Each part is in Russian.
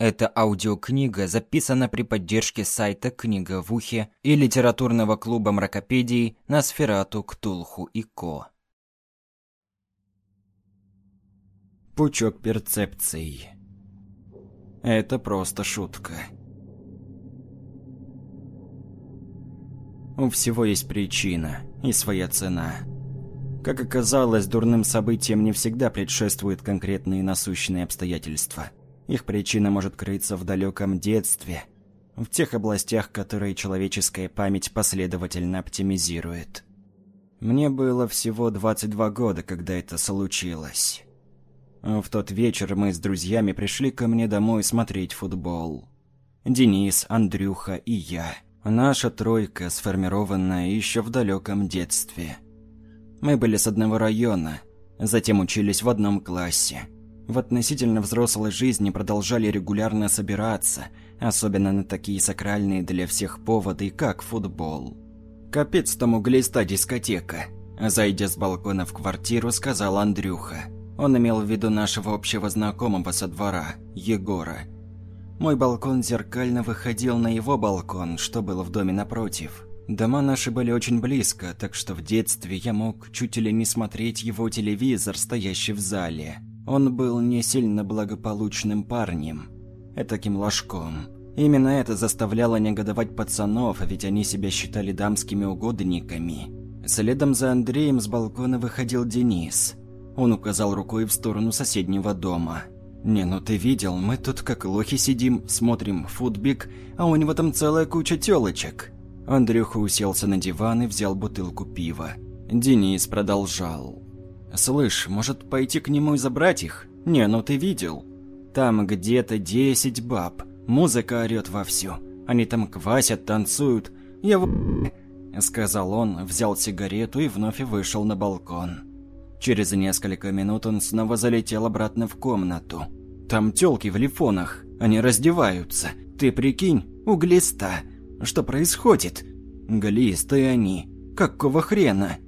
Эта аудиокнига записана при поддержке сайта «Книга в ухе» и литературного клуба мракопедий на Сферату, Ктулху и Ко. Пучок перцепций. Это просто шутка. У всего есть причина и своя цена. Как оказалось, дурным событиям не всегда предшествуют конкретные насущные обстоятельства – их причина может крыться в далеком детстве, в тех областях, которые человеческая память последовательно оптимизирует. Мне было всего 22 года, когда это случилось. В тот вечер мы с друзьями пришли ко мне домой смотреть футбол. Денис, Андрюха и я. Наша тройка, сформированная еще в далеком детстве. Мы были с одного района, затем учились в одном классе в относительно взрослой жизни продолжали регулярно собираться, особенно на такие сакральные для всех поводы, как футбол. «Капец тому глиста дискотека», – зайдя с балкона в квартиру, сказал Андрюха. Он имел в виду нашего общего знакомого со двора, Егора. Мой балкон зеркально выходил на его балкон, что было в доме напротив. Дома наши были очень близко, так что в детстве я мог чуть ли не смотреть его телевизор, стоящий в зале. Он был не сильно благополучным парнем, этаким ложком. Именно это заставляло негодовать пацанов, ведь они себя считали дамскими угодниками. Следом за Андреем с балкона выходил Денис. Он указал рукой в сторону соседнего дома. «Не, ну ты видел, мы тут как лохи сидим, смотрим футбик, а у него там целая куча тёлочек». Андрюха уселся на диван и взял бутылку пива. Денис продолжал. «Слышь, может пойти к нему и забрать их? Не, ну ты видел? Там где-то десять баб. Музыка орёт вовсю. Они там квасят, танцуют. Я в... Сказал он, взял сигарету и вновь вышел на балкон. Через несколько минут он снова залетел обратно в комнату. Там тёлки в лифонах. Они раздеваются. Ты прикинь, у глиста. Что происходит? Глисты они. Какого хрена?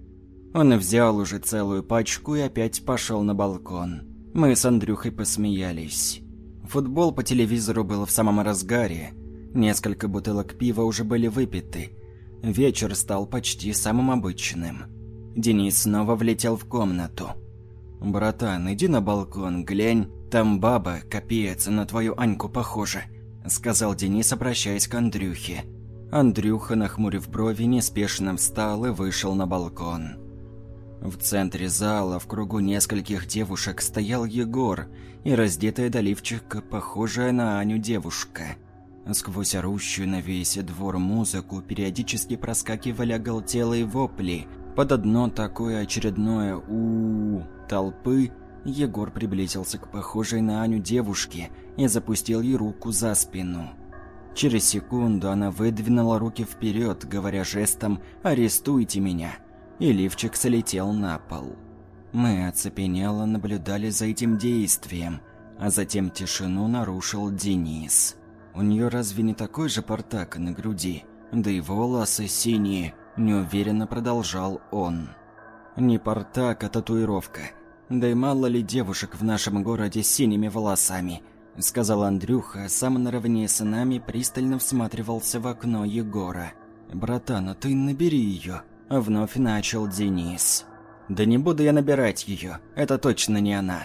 Он взял уже целую пачку и опять пошел на балкон. Мы с Андрюхой посмеялись. Футбол по телевизору был в самом разгаре. Несколько бутылок пива уже были выпиты. Вечер стал почти самым обычным. Денис снова влетел в комнату. «Братан, иди на балкон, глянь. Там баба, капец, на твою Аньку похожа», – сказал Денис, обращаясь к Андрюхе. Андрюха, нахмурив брови, неспешно встал и вышел на балкон. В центре зала, в кругу нескольких девушек, стоял Егор и раздетая до лифчика, похожая на Аню девушка. Сквозь орущую на весь двор музыку периодически проскакивали оголтелые вопли. Под одно такое очередное у, -у, -у толпы Егор приблизился к похожей на Аню девушке и запустил ей руку за спину. Через секунду она выдвинула руки вперед, говоря жестом «Арестуйте меня!» И лифчик слетел на пол. Мы оцепенело наблюдали за этим действием, а затем тишину нарушил Денис. У нее разве не такой же портак на груди? Да и волосы синие, неуверенно продолжал он. Не портак, а татуировка. Да и мало ли девушек в нашем городе с синими волосами, сказал Андрюха, сам наравне с нами пристально всматривался в окно Егора. «Братан, а ты набери ее», Вновь начал Денис. «Да не буду я набирать ее, это точно не она».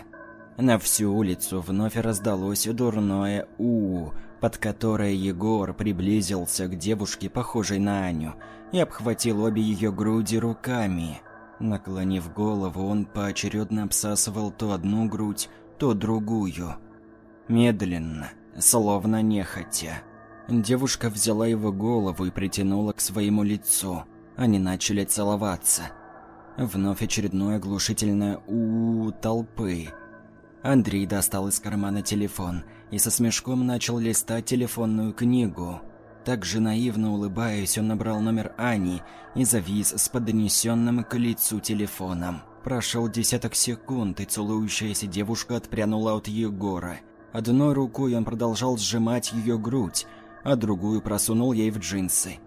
На всю улицу вновь раздалось дурное «у», под которое Егор приблизился к девушке, похожей на Аню, и обхватил обе ее груди руками. Наклонив голову, он поочередно обсасывал то одну грудь, то другую. Медленно, словно нехотя. Девушка взяла его голову и притянула к своему лицу – они начали целоваться. Вновь очередное оглушительное у, -у, -у толпы. Андрей достал из кармана телефон и со смешком начал листать телефонную книгу. Также наивно улыбаясь, он набрал номер Ани и завис с поднесенным к лицу телефоном. Прошел десяток секунд, и целующаяся девушка отпрянула от Егора. Одной рукой он продолжал сжимать ее грудь, а другую просунул ей в джинсы.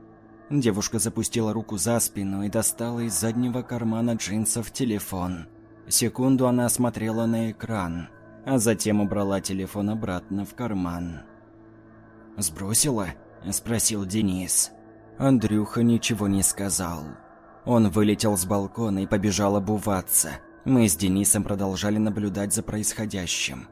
Девушка запустила руку за спину и достала из заднего кармана джинсов телефон. Секунду она смотрела на экран. а затем убрала телефон обратно в карман. «Сбросила?» – спросил Денис. Андрюха ничего не сказал. Он вылетел с балкона и побежал обуваться. Мы с Денисом продолжали наблюдать за происходящим.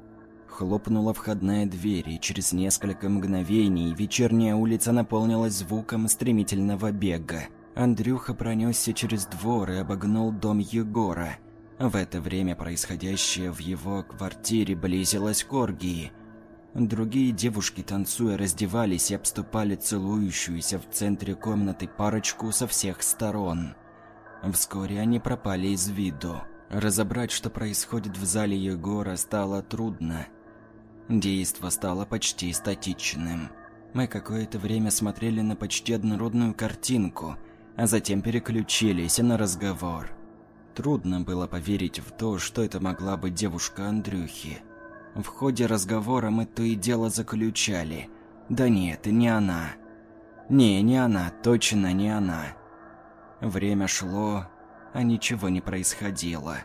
Хлопнула входная дверь, и через несколько мгновений вечерняя улица наполнилась звуком стремительного бега. Андрюха пронесся через двор и обогнул дом Егора. В это время происходящее в его квартире близилось к оргии. Другие девушки, танцуя, раздевались и обступали целующуюся в центре комнаты парочку со всех сторон. Вскоре они пропали из виду. Разобрать, что происходит в зале Егора, стало трудно. Действо стало почти статичным. Мы какое-то время смотрели на почти однородную картинку, а затем переключились на разговор. Трудно было поверить в то, что это могла быть девушка Андрюхи. В ходе разговора мы то и дело заключали. Да нет, не она. Не, не она, точно не она. Время шло, а ничего не происходило.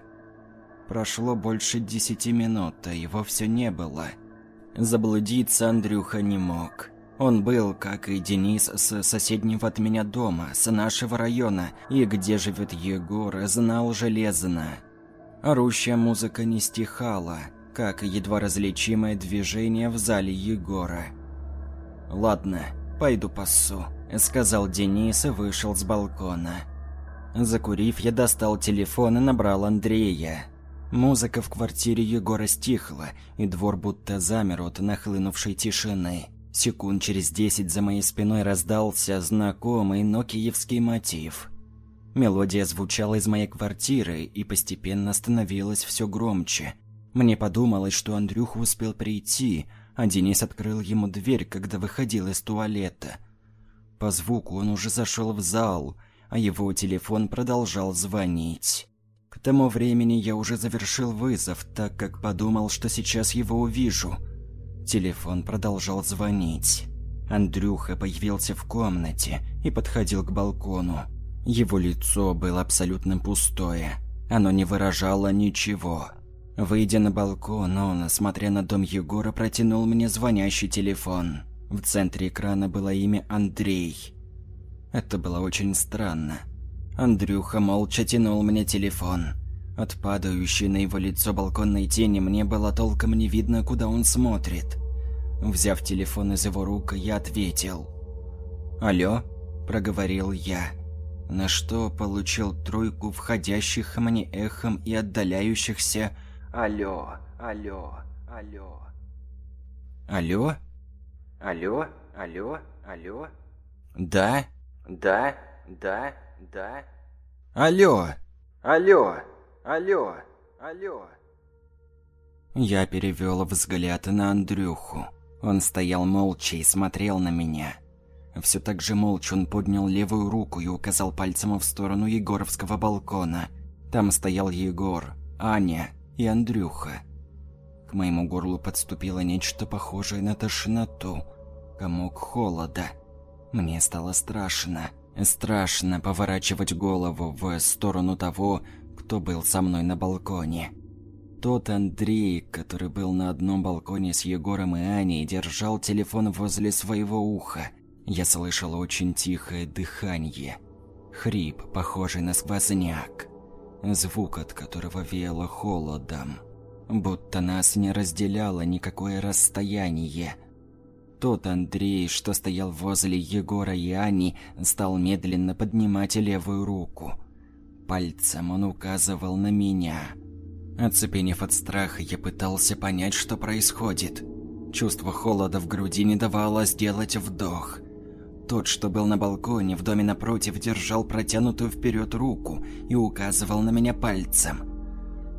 Прошло больше десяти минут, а его все не было. Заблудиться Андрюха не мог. Он был, как и Денис, с соседнего от меня дома, с нашего района, и где живет Егор, знал железно. Орущая музыка не стихала, как едва различимое движение в зале Егора. «Ладно, пойду пасу», — сказал Денис и вышел с балкона. Закурив, я достал телефон и набрал Андрея. Музыка в квартире Егора стихла, и двор будто замер от нахлынувшей тишины. Секунд через десять за моей спиной раздался знакомый нокиевский мотив. Мелодия звучала из моей квартиры и постепенно становилась все громче. Мне подумалось, что Андрюха успел прийти, а Денис открыл ему дверь, когда выходил из туалета. По звуку он уже зашел в зал, а его телефон продолжал звонить. Тому времени я уже завершил вызов, так как подумал, что сейчас его увижу – Телефон продолжал звонить. Андрюха появился в комнате и подходил к балкону. Его лицо было абсолютно пустое. Оно не выражало ничего. Выйдя на балкон, он, смотря на дом Егора, протянул мне звонящий телефон. В центре экрана было имя Андрей. Это было очень странно. Андрюха молча тянул мне телефон. От падающей на его лицо балконной тени мне было толком не видно, куда он смотрит. Взяв телефон из его рук, я ответил. «Алло?» – проговорил я. На что получил тройку входящих мне эхом и отдаляющихся «Алло, алло, алло». «Алло? Алло, алло, алло?» «Да? Да, да, да?» «Алло! Алло!» Алло, алло. Я перевел взгляд на Андрюху. Он стоял молча и смотрел на меня. Все так же молча он поднял левую руку и указал пальцем в сторону Егоровского балкона. Там стоял Егор, Аня и Андрюха. К моему горлу подступило нечто похожее на тошноту. Комок холода. Мне стало страшно. Страшно поворачивать голову в сторону того, кто был со мной на балконе. Тот Андрей, который был на одном балконе с Егором и Аней, держал телефон возле своего уха. Я слышал очень тихое дыхание. Хрип, похожий на сквозняк. Звук, от которого веяло холодом. Будто нас не разделяло никакое расстояние. Тот Андрей, что стоял возле Егора и Ани, стал медленно поднимать левую руку – Пальцем он указывал на меня. Оцепенев от страха, я пытался понять, что происходит. Чувство холода в груди не давало сделать вдох. Тот, что был на балконе в доме напротив, держал протянутую вперед руку и указывал на меня пальцем.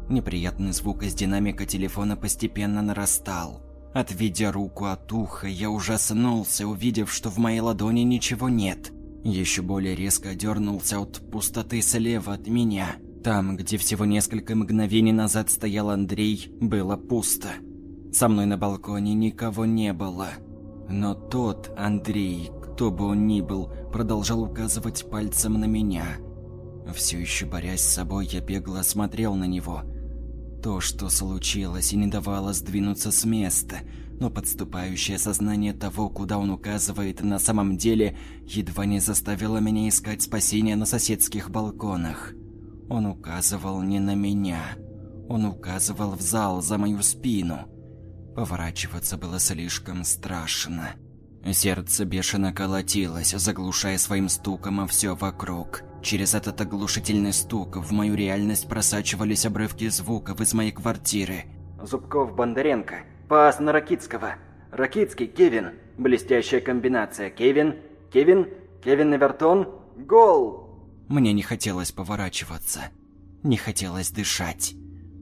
Неприятный звук из динамика телефона постепенно нарастал. Отведя руку от уха, я ужаснулся, увидев, что в моей ладони ничего нет. Еще более резко дернулся от пустоты слева от меня. Там, где всего несколько мгновений назад стоял Андрей, было пусто. Со мной на балконе никого не было. Но тот Андрей, кто бы он ни был, продолжал указывать пальцем на меня. Все еще борясь с собой, я бегло смотрел на него. То, что случилось, и не давало сдвинуться с места, но подступающее сознание того, куда он указывает на самом деле, едва не заставило меня искать спасения на соседских балконах. Он указывал не на меня. Он указывал в зал за мою спину. Поворачиваться было слишком страшно. Сердце бешено колотилось, заглушая своим стуком все вокруг. Через этот оглушительный стук в мою реальность просачивались обрывки звуков из моей квартиры. Зубков Бондаренко. Пас на Ракитского. Ракитский, Кевин. Блестящая комбинация. Кевин, Кевин, Кевин Эвертон. Гол! Мне не хотелось поворачиваться. Не хотелось дышать.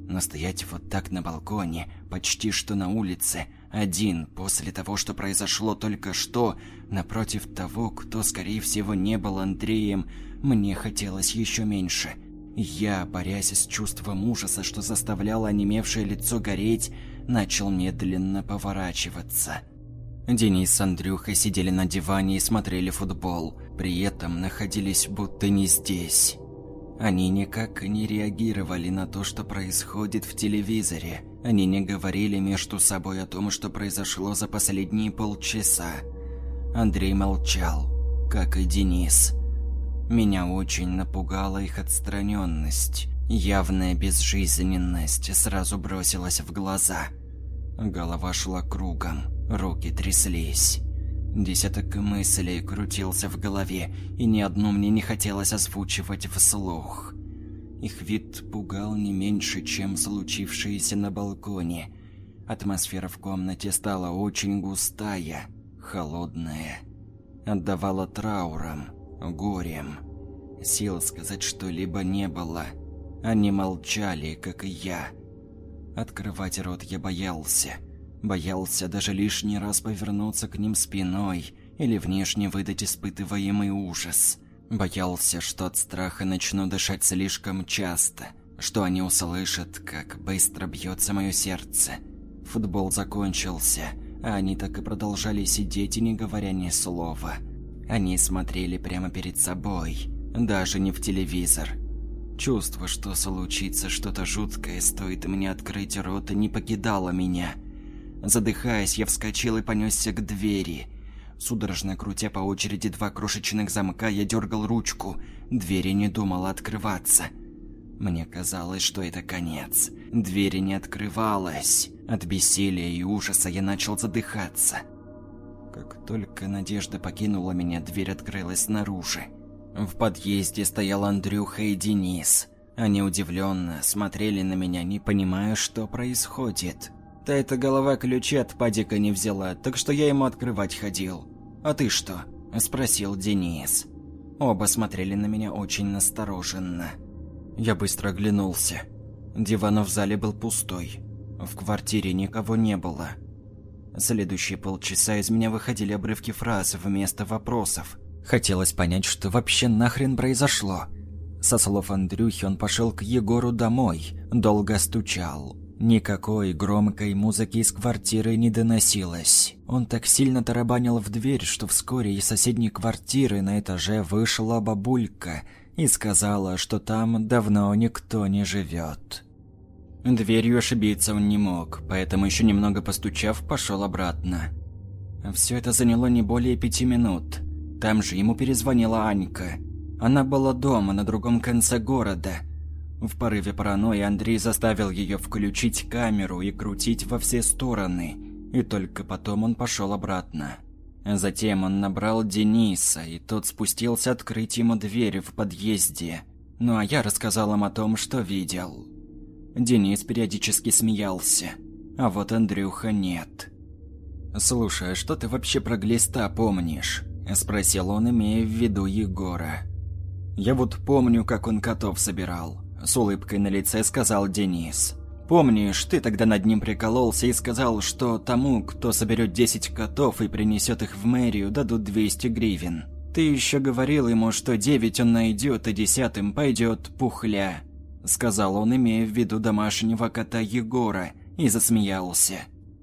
Но стоять вот так на балконе, почти что на улице, один, после того, что произошло только что, напротив того, кто, скорее всего, не был Андреем, мне хотелось еще меньше. Я, борясь с чувством ужаса, что заставляло онемевшее лицо гореть, начал медленно поворачиваться. Денис с Андрюхой сидели на диване и смотрели футбол, при этом находились будто не здесь. Они никак не реагировали на то, что происходит в телевизоре. Они не говорили между собой о том, что произошло за последние полчаса. Андрей молчал, как и Денис. Меня очень напугала их отстраненность. Явная безжизненность сразу бросилась в глаза. Голова шла кругом, руки тряслись. Десяток мыслей крутился в голове, и ни одну мне не хотелось озвучивать вслух. Их вид пугал не меньше, чем случившееся на балконе. Атмосфера в комнате стала очень густая, холодная. Отдавала трауром, горем. Сил сказать что-либо не было. Они молчали, как и я. Открывать рот я боялся. Боялся даже лишний раз повернуться к ним спиной или внешне выдать испытываемый ужас. Боялся, что от страха начну дышать слишком часто, что они услышат, как быстро бьется мое сердце. Футбол закончился, а они так и продолжали сидеть и не говоря ни слова. Они смотрели прямо перед собой, даже не в телевизор. Чувство, что случится что-то жуткое, стоит мне открыть рот, не покидало меня – Задыхаясь, я вскочил и понесся к двери. Судорожно крутя по очереди два крошечных замка, я дергал ручку. Двери не думала открываться. Мне казалось, что это конец. Двери не открывалась. От бессилия и ужаса я начал задыхаться. Как только надежда покинула меня, дверь открылась снаружи. В подъезде стоял Андрюха и Денис. Они удивленно смотрели на меня, не понимая, что происходит. Та эта голова ключи от падика не взяла, так что я ему открывать ходил. «А ты что?» – спросил Денис. Оба смотрели на меня очень настороженно. Я быстро оглянулся. Диван в зале был пустой. В квартире никого не было. Следующие полчаса из меня выходили обрывки фраз вместо вопросов. Хотелось понять, что вообще нахрен произошло. Со слов Андрюхи он пошел к Егору домой, долго стучал, Никакой громкой музыки из квартиры не доносилось. Он так сильно тарабанил в дверь, что вскоре из соседней квартиры на этаже вышла бабулька и сказала, что там давно никто не живет. Дверью ошибиться он не мог, поэтому еще немного постучав, пошел обратно. Все это заняло не более пяти минут. Там же ему перезвонила Анька. Она была дома на другом конце города – в порыве паранойи Андрей заставил ее включить камеру и крутить во все стороны, и только потом он пошел обратно. Затем он набрал Дениса, и тот спустился открыть ему дверь в подъезде. Ну а я рассказал им о том, что видел. Денис периодически смеялся, а вот Андрюха нет. «Слушай, а что ты вообще про глиста помнишь?» – спросил он, имея в виду Егора. «Я вот помню, как он котов собирал. С улыбкой на лице сказал Денис. Помнишь, ты тогда над ним прикололся и сказал, что тому, кто соберет 10 котов и принесет их в мэрию, дадут 200 гривен. Ты еще говорил ему, что 9 он найдет, а десятым пойдет пухля. Сказал он, имея в виду домашнего кота Егора, и засмеялся.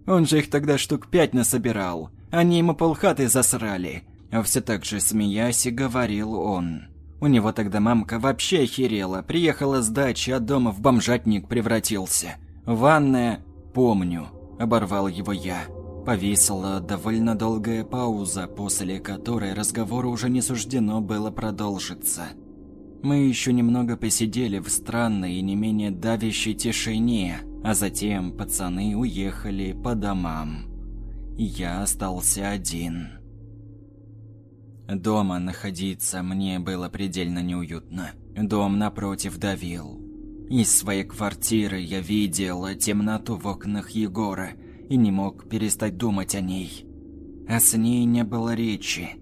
Он же их тогда штук пять насобирал. Они ему полхаты засрали. А все так же смеясь и говорил он. У него тогда мамка вообще охерела, приехала с дачи, а дома в бомжатник превратился. «Ванная, помню», – оборвал его я. Повисла довольно долгая пауза, после которой разговору уже не суждено было продолжиться. Мы еще немного посидели в странной и не менее давящей тишине, а затем пацаны уехали по домам. Я остался один. Дома находиться мне было предельно неуютно. Дом напротив давил. Из своей квартиры я видел темноту в окнах Егора и не мог перестать думать о ней. А с ней не было речи.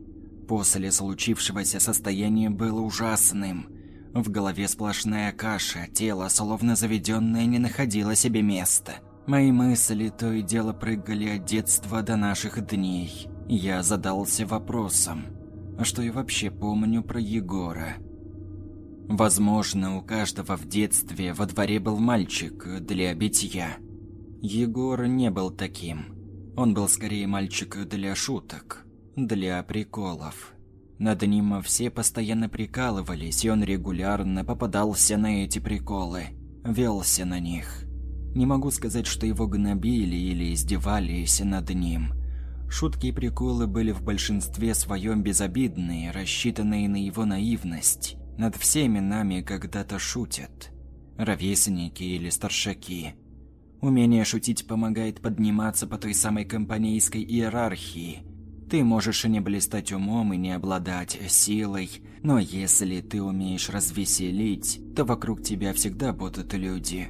После случившегося состояние было ужасным. В голове сплошная каша, тело, словно заведенное, не находило себе места. Мои мысли то и дело прыгали от детства до наших дней. Я задался вопросом, а что я вообще помню про Егора? Возможно, у каждого в детстве во дворе был мальчик для битья. Егор не был таким. Он был скорее мальчик для шуток, для приколов. Над ним все постоянно прикалывались, и он регулярно попадался на эти приколы, велся на них. Не могу сказать, что его гнобили или издевались над ним. Шутки и приколы были в большинстве своем безобидные, рассчитанные на его наивность. Над всеми нами когда-то шутят. Ровесники или старшаки. Умение шутить помогает подниматься по той самой компанейской иерархии – ты можешь и не блистать умом, и не обладать силой, но если ты умеешь развеселить, то вокруг тебя всегда будут люди.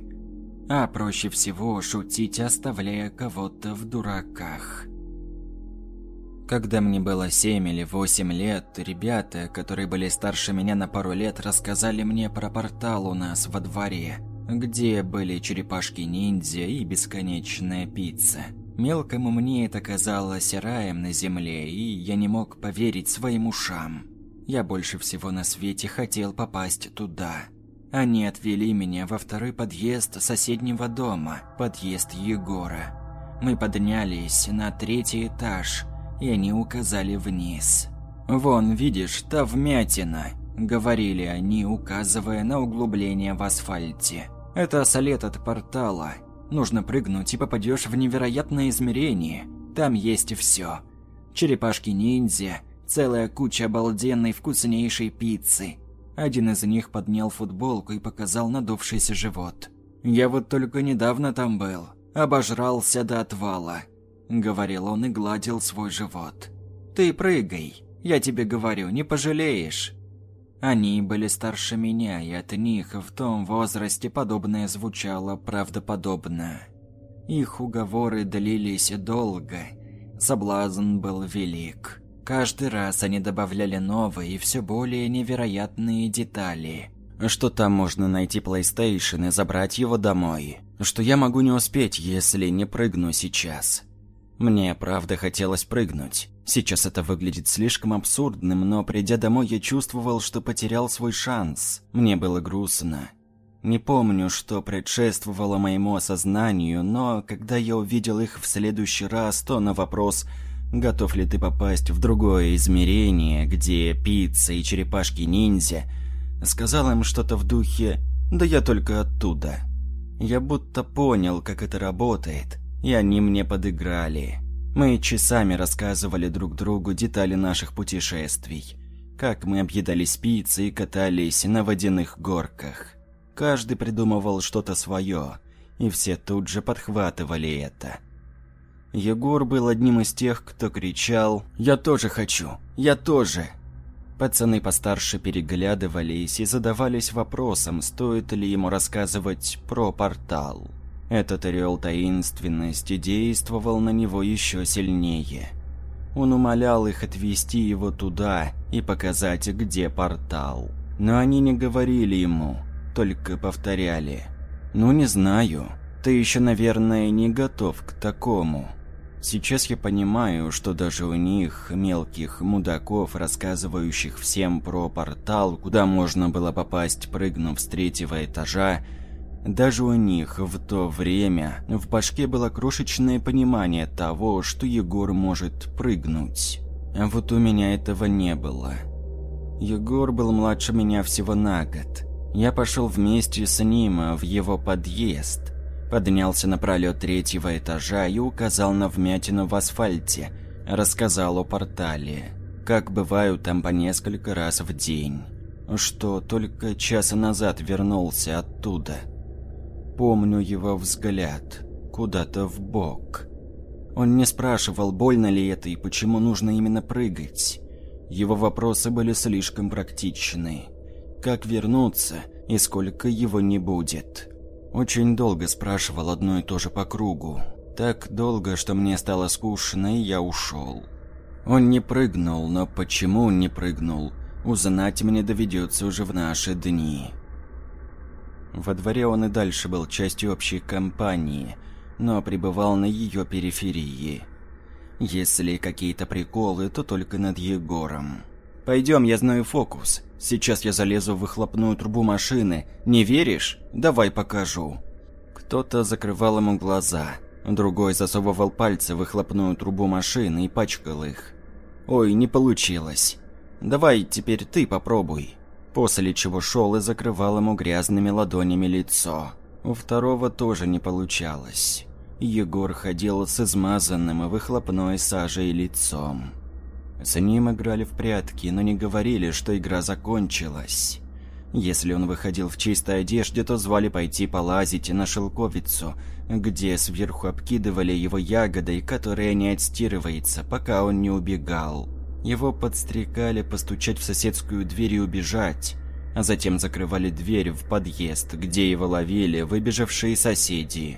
А проще всего шутить, оставляя кого-то в дураках. Когда мне было семь или восемь лет, ребята, которые были старше меня на пару лет, рассказали мне про портал у нас во дворе, где были черепашки-ниндзя и бесконечная пицца. Мелкому мне это казалось раем на земле, и я не мог поверить своим ушам. Я больше всего на свете хотел попасть туда. Они отвели меня во второй подъезд соседнего дома, подъезд Егора. Мы поднялись на третий этаж, и они указали вниз. «Вон, видишь, та вмятина», — говорили они, указывая на углубление в асфальте. «Это след от портала, Нужно прыгнуть и попадешь в невероятное измерение. Там есть все. Черепашки-ниндзя, целая куча обалденной вкуснейшей пиццы. Один из них поднял футболку и показал надувшийся живот. «Я вот только недавно там был. Обожрался до отвала», — говорил он и гладил свой живот. «Ты прыгай. Я тебе говорю, не пожалеешь». Они были старше меня, и от них в том возрасте подобное звучало правдоподобно. Их уговоры длились долго, соблазн был велик. Каждый раз они добавляли новые и все более невероятные детали. Что там можно найти PlayStation и забрать его домой? Что я могу не успеть, если не прыгну сейчас? Мне, правда, хотелось прыгнуть. Сейчас это выглядит слишком абсурдным, но придя домой, я чувствовал, что потерял свой шанс. Мне было грустно. Не помню, что предшествовало моему осознанию, но когда я увидел их в следующий раз, то на вопрос «Готов ли ты попасть в другое измерение, где пицца и черепашки-ниндзя?» сказал им что-то в духе «Да я только оттуда». Я будто понял, как это работает – и они мне подыграли. Мы часами рассказывали друг другу детали наших путешествий. Как мы объедались пиццей и катались на водяных горках. Каждый придумывал что-то свое, и все тут же подхватывали это. Егор был одним из тех, кто кричал «Я тоже хочу! Я тоже!». Пацаны постарше переглядывались и задавались вопросом, стоит ли ему рассказывать про портал. Этот орел таинственности действовал на него еще сильнее. Он умолял их отвести его туда и показать, где портал. Но они не говорили ему, только повторяли. «Ну, не знаю. Ты еще, наверное, не готов к такому». Сейчас я понимаю, что даже у них, мелких мудаков, рассказывающих всем про портал, куда можно было попасть, прыгнув с третьего этажа, даже у них в то время в башке было крошечное понимание того, что Егор может прыгнуть. А вот у меня этого не было. Егор был младше меня всего на год. Я пошел вместе с ним в его подъезд. Поднялся на пролет третьего этажа и указал на вмятину в асфальте. Рассказал о портале. Как бываю там по несколько раз в день. Что только часа назад вернулся оттуда. Помню его взгляд. Куда-то в бок. Он не спрашивал, больно ли это и почему нужно именно прыгать. Его вопросы были слишком практичны. Как вернуться и сколько его не будет? Очень долго спрашивал одно и то же по кругу. Так долго, что мне стало скучно, и я ушел. Он не прыгнул, но почему он не прыгнул, узнать мне доведется уже в наши дни. Во дворе он и дальше был частью общей компании, но пребывал на ее периферии. Если какие-то приколы, то только над Егором. «Пойдем, я знаю фокус. Сейчас я залезу в выхлопную трубу машины. Не веришь? Давай покажу». Кто-то закрывал ему глаза, другой засовывал пальцы в выхлопную трубу машины и пачкал их. «Ой, не получилось. Давай теперь ты попробуй». После чего шел и закрывал ему грязными ладонями лицо. У второго тоже не получалось. Егор ходил с измазанным и выхлопной сажей лицом. С ним играли в прятки, но не говорили, что игра закончилась. Если он выходил в чистой одежде, то звали пойти полазить на шелковицу, где сверху обкидывали его ягодой, которая не отстирывается, пока он не убегал. Его подстрекали постучать в соседскую дверь и убежать, а затем закрывали дверь в подъезд, где его ловили выбежавшие соседи.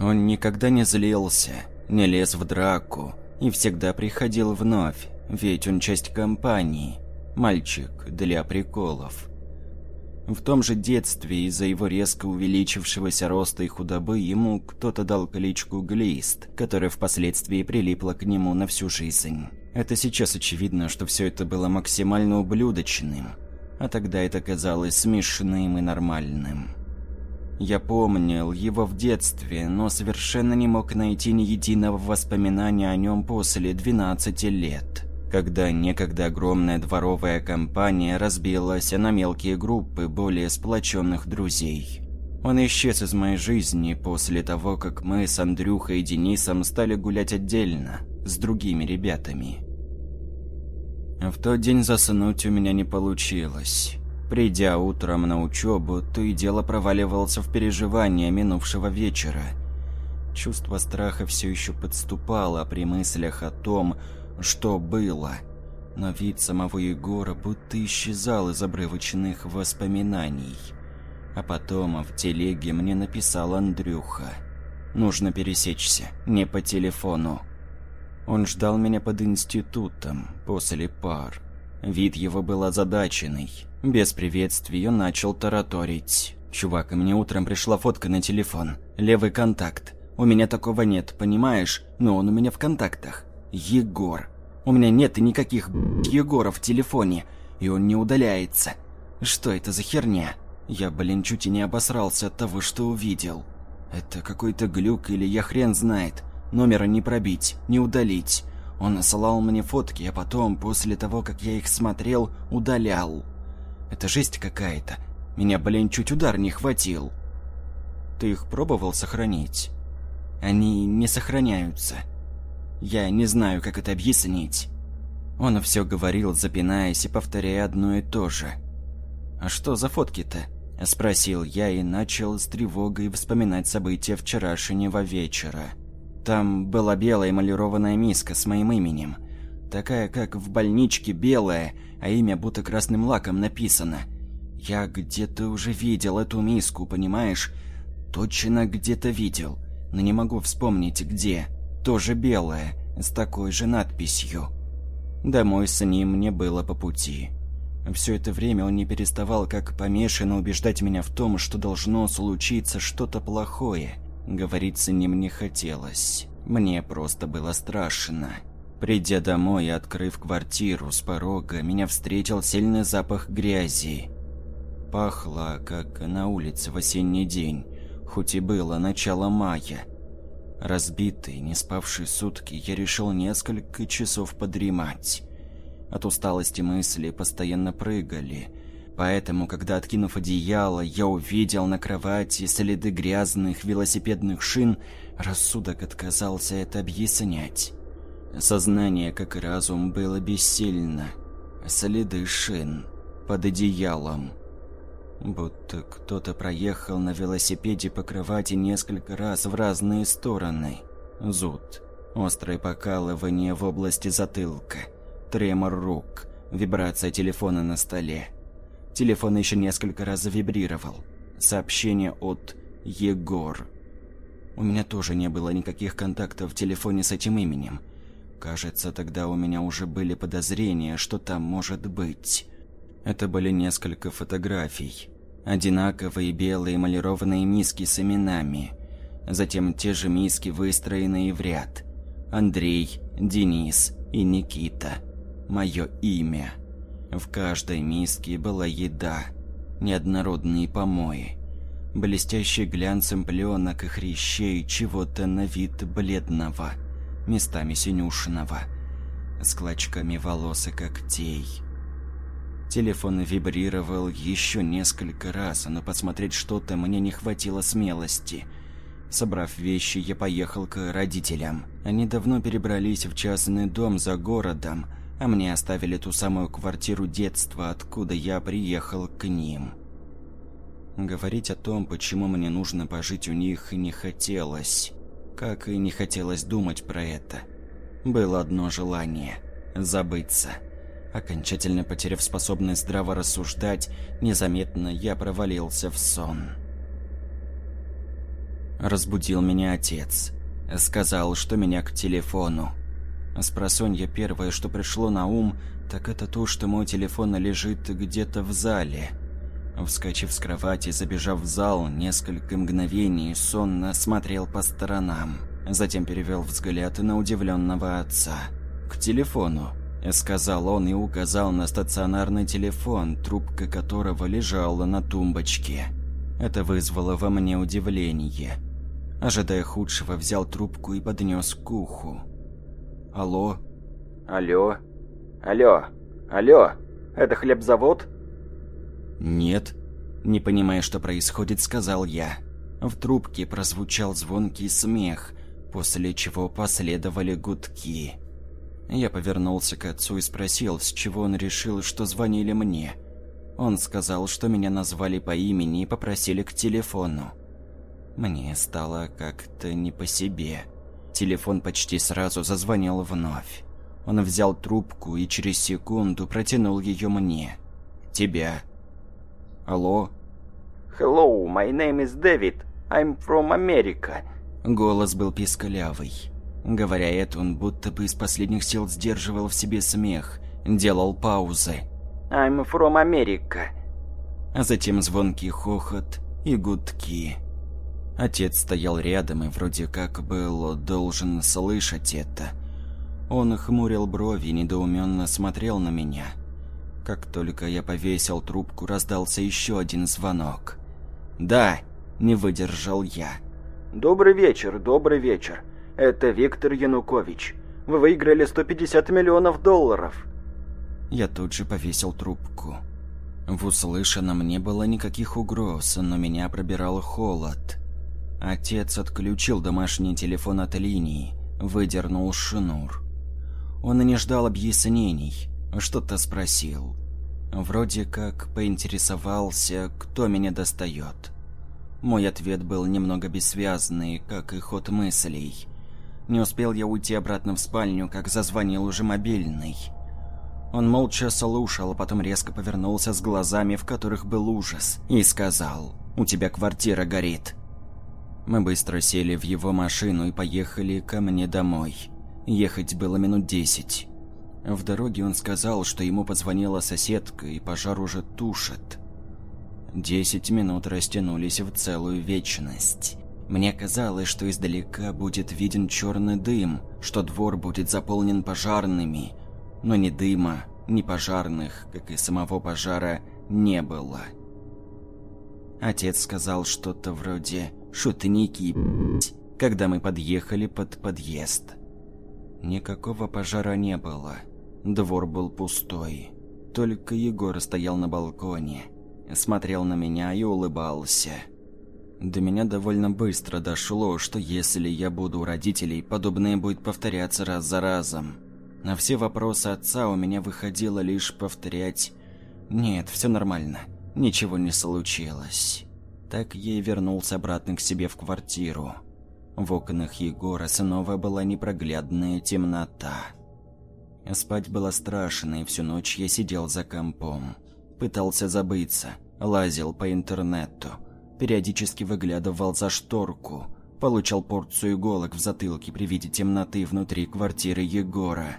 Он никогда не злился, не лез в драку и всегда приходил вновь, ведь он часть компании, мальчик для приколов. В том же детстве из-за его резко увеличившегося роста и худобы ему кто-то дал кличку Глист, которая впоследствии прилипла к нему на всю жизнь. Это сейчас очевидно, что все это было максимально ублюдочным, а тогда это казалось смешным и нормальным. Я помнил его в детстве, но совершенно не мог найти ни единого воспоминания о нем после 12 лет когда некогда огромная дворовая компания разбилась на мелкие группы более сплоченных друзей. Он исчез из моей жизни после того, как мы с Андрюхой и Денисом стали гулять отдельно, с другими ребятами. В тот день заснуть у меня не получилось. Придя утром на учебу, то и дело проваливался в переживания минувшего вечера. Чувство страха все еще подступало при мыслях о том, что было. Но вид самого Егора будто исчезал из обрывочных воспоминаний. А потом в телеге мне написал Андрюха. Нужно пересечься, не по телефону. Он ждал меня под институтом, после пар. Вид его был озадаченный. Без приветствий он начал тараторить. «Чувак, мне утром пришла фотка на телефон. Левый контакт. У меня такого нет, понимаешь? Но он у меня в контактах. Егор. У меня нет и никаких Егоров в телефоне, и он не удаляется. Что это за херня? Я, блин, чуть и не обосрался от того, что увидел. Это какой-то глюк или я хрен знает. Номера не пробить, не удалить. Он насылал мне фотки, а потом, после того, как я их смотрел, удалял. Это жесть какая-то. Меня, блин, чуть удар не хватил. Ты их пробовал сохранить? Они не сохраняются. Я не знаю, как это объяснить. Он все говорил, запинаясь и повторяя одно и то же. «А что за фотки-то?» – спросил я и начал с тревогой вспоминать события вчерашнего вечера. Там была белая эмалированная миска с моим именем. Такая, как в больничке, белая, а имя будто красным лаком написано. Я где-то уже видел эту миску, понимаешь? Точно где-то видел, но не могу вспомнить где тоже белое, с такой же надписью. Домой с ним мне было по пути. Все это время он не переставал как помешанно убеждать меня в том, что должно случиться что-то плохое. Говорить с ним не хотелось. Мне просто было страшно. Придя домой и открыв квартиру с порога, меня встретил сильный запах грязи. Пахло, как на улице в осенний день, хоть и было начало мая. Разбитый, не спавший сутки, я решил несколько часов подремать. От усталости мысли постоянно прыгали. Поэтому, когда откинув одеяло, я увидел на кровати следы грязных велосипедных шин, рассудок отказался это объяснять. Сознание, как и разум, было бессильно. Следы шин под одеялом. Будто кто-то проехал на велосипеде по кровати несколько раз в разные стороны. Зуд, острое покалывание в области затылка, тремор рук, вибрация телефона на столе. Телефон еще несколько раз завибрировал. Сообщение от Егор. У меня тоже не было никаких контактов в телефоне с этим именем. Кажется, тогда у меня уже были подозрения, что там может быть. Это были несколько фотографий. Одинаковые белые эмалированные миски с именами. Затем те же миски, выстроенные в ряд. Андрей, Денис и Никита. Мое имя. В каждой миске была еда. Неоднородные помои. Блестящий глянцем пленок и хрящей чего-то на вид бледного. Местами синюшного. С клочками волос и когтей. Телефон вибрировал еще несколько раз, но посмотреть что-то мне не хватило смелости. Собрав вещи, я поехал к родителям. Они давно перебрались в частный дом за городом, а мне оставили ту самую квартиру детства, откуда я приехал к ним. Говорить о том, почему мне нужно пожить у них, не хотелось. Как и не хотелось думать про это. Было одно желание – забыться. Окончательно потеряв способность здраво рассуждать, незаметно я провалился в сон. Разбудил меня отец. Сказал, что меня к телефону. Спросонья первое, что пришло на ум, так это то, что мой телефон лежит где-то в зале. Вскочив с кровати, забежав в зал, несколько мгновений сонно смотрел по сторонам. Затем перевел взгляд на удивленного отца. К телефону. – сказал он и указал на стационарный телефон, трубка которого лежала на тумбочке. Это вызвало во мне удивление. Ожидая худшего, взял трубку и поднес к уху. «Алло?» «Алло? Алло? Алло? Это хлебзавод?» «Нет». Не понимая, что происходит, сказал я. В трубке прозвучал звонкий смех, после чего последовали гудки. Я повернулся к отцу и спросил, с чего он решил, что звонили мне. Он сказал, что меня назвали по имени и попросили к телефону. Мне стало как-то не по себе. Телефон почти сразу зазвонил вновь. Он взял трубку и через секунду протянул ее мне. «Тебя». «Алло?» «Hello, my name is David. I'm from America». Голос был пискалявый. Говоря это, он будто бы из последних сил сдерживал в себе смех, делал паузы. «I'm from America». А затем звонкий хохот и гудки. Отец стоял рядом и вроде как был должен слышать это. Он хмурил брови и недоуменно смотрел на меня. Как только я повесил трубку, раздался еще один звонок. «Да», — не выдержал я. «Добрый вечер, добрый вечер. Это Виктор Янукович. Вы выиграли 150 миллионов долларов. Я тут же повесил трубку. В услышанном не было никаких угроз, но меня пробирал холод. Отец отключил домашний телефон от линии, выдернул шнур. Он и не ждал объяснений, что-то спросил. Вроде как поинтересовался, кто меня достает. Мой ответ был немного бессвязный, как и ход мыслей. Не успел я уйти обратно в спальню, как зазвонил уже мобильный. Он молча слушал, а потом резко повернулся с глазами, в которых был ужас, и сказал «У тебя квартира горит». Мы быстро сели в его машину и поехали ко мне домой. Ехать было минут десять. В дороге он сказал, что ему позвонила соседка, и пожар уже тушит. Десять минут растянулись в целую вечность. Мне казалось, что издалека будет виден черный дым, что двор будет заполнен пожарными, но ни дыма, ни пожарных, как и самого пожара, не было. Отец сказал что-то вроде «шутники, когда мы подъехали под подъезд. Никакого пожара не было, двор был пустой. Только Егор стоял на балконе, смотрел на меня и улыбался. До меня довольно быстро дошло, что если я буду у родителей, подобное будет повторяться раз за разом. На все вопросы отца у меня выходило лишь повторять «Нет, все нормально, ничего не случилось». Так и вернулся обратно к себе в квартиру. В окнах Егора снова была непроглядная темнота. Спать было страшно, и всю ночь я сидел за компом. Пытался забыться, лазил по интернету, периодически выглядывал за шторку, получал порцию иголок в затылке при виде темноты внутри квартиры Егора.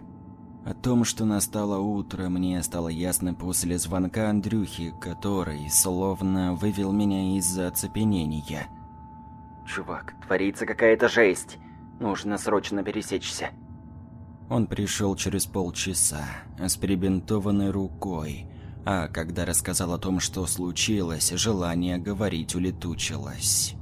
О том, что настало утро, мне стало ясно после звонка Андрюхи, который словно вывел меня из оцепенения – «Чувак, творится какая-то жесть. Нужно срочно пересечься». Он пришел через полчаса с перебинтованной рукой, а когда рассказал о том, что случилось, желание говорить улетучилось.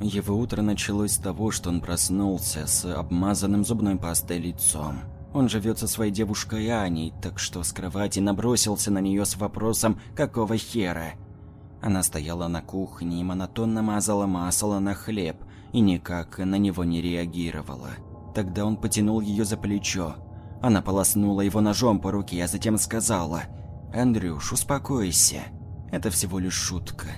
Его утро началось с того, что он проснулся с обмазанным зубной пастой лицом. Он живет со своей девушкой Аней, так что с кровати набросился на нее с вопросом «какого хера?». Она стояла на кухне и монотонно мазала масло на хлеб и никак на него не реагировала. Тогда он потянул ее за плечо. Она полоснула его ножом по руке, а затем сказала «Андрюш, успокойся, это всего лишь шутка».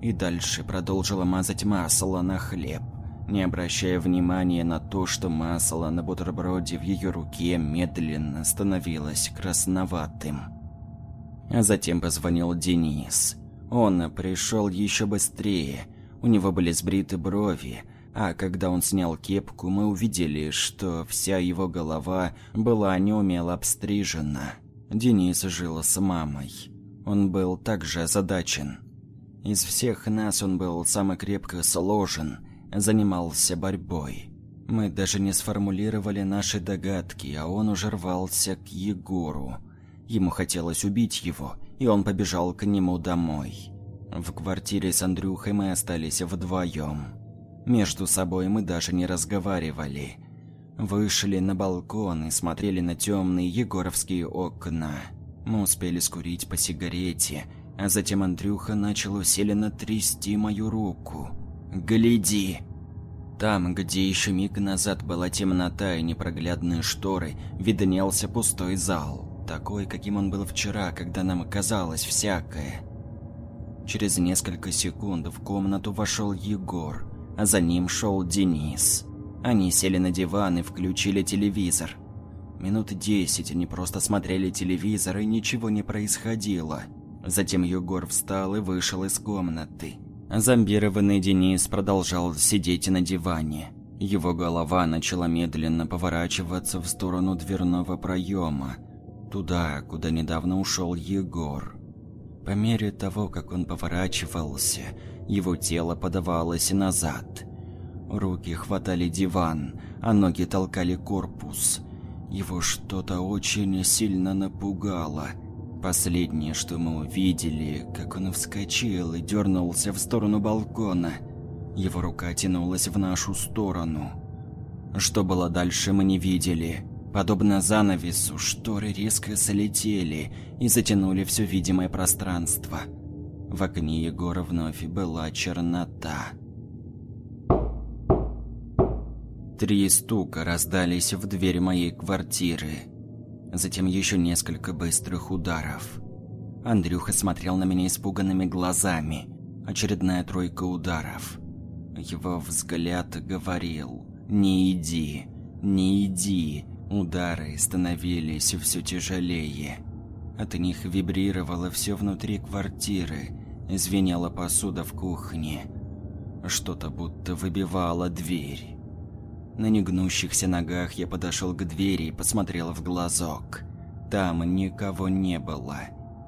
И дальше продолжила мазать масло на хлеб, не обращая внимания на то, что масло на бутерброде в ее руке медленно становилось красноватым. А затем позвонил Денис. Он пришел еще быстрее. У него были сбриты брови, а когда он снял кепку, мы увидели, что вся его голова была неумело обстрижена. Денис жил с мамой. Он был также озадачен. Из всех нас он был самый крепко сложен, занимался борьбой. Мы даже не сформулировали наши догадки, а он уже рвался к Егору. Ему хотелось убить его – и он побежал к нему домой. В квартире с Андрюхой мы остались вдвоем. Между собой мы даже не разговаривали. Вышли на балкон и смотрели на темные егоровские окна. Мы успели скурить по сигарете, а затем Андрюха начал усиленно трясти мою руку. «Гляди!» Там, где еще миг назад была темнота и непроглядные шторы, виднелся пустой зал такой, каким он был вчера, когда нам казалось всякое. Через несколько секунд в комнату вошел Егор, а за ним шел Денис. Они сели на диван и включили телевизор. Минут десять они просто смотрели телевизор, и ничего не происходило. Затем Егор встал и вышел из комнаты. Зомбированный Денис продолжал сидеть на диване. Его голова начала медленно поворачиваться в сторону дверного проема, Туда, куда недавно ушел Егор. По мере того, как он поворачивался, его тело подавалось назад. Руки хватали диван, а ноги толкали корпус. Его что-то очень сильно напугало. Последнее, что мы увидели, как он вскочил и дернулся в сторону балкона. Его рука тянулась в нашу сторону. Что было дальше, мы не видели. Подобно занавесу, шторы резко слетели и затянули все видимое пространство. В окне Егора вновь была чернота. Три стука раздались в дверь моей квартиры. Затем еще несколько быстрых ударов. Андрюха смотрел на меня испуганными глазами. Очередная тройка ударов. Его взгляд говорил «Не иди, не иди, Удары становились все тяжелее. От них вибрировало все внутри квартиры, звенела посуда в кухне. Что-то будто выбивало дверь. На негнущихся ногах я подошел к двери и посмотрел в глазок. Там никого не было.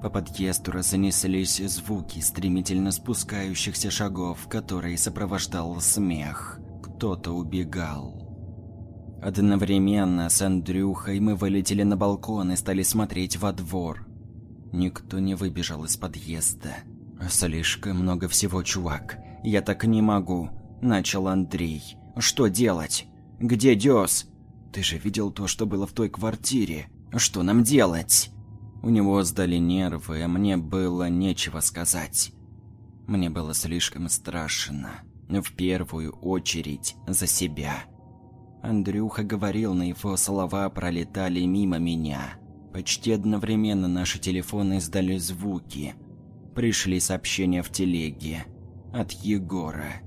По подъезду занеслись звуки стремительно спускающихся шагов, которые сопровождал смех. Кто-то убегал. Одновременно с Андрюхой мы вылетели на балкон и стали смотреть во двор. Никто не выбежал из подъезда. «Слишком много всего, чувак. Я так не могу», – начал Андрей. «Что делать? Где Дёс? Ты же видел то, что было в той квартире. Что нам делать?» У него сдали нервы, а мне было нечего сказать. Мне было слишком страшно. В первую очередь за себя. Андрюха говорил, на его слова пролетали мимо меня. Почти одновременно наши телефоны издали звуки. Пришли сообщения в телеге. От Егора.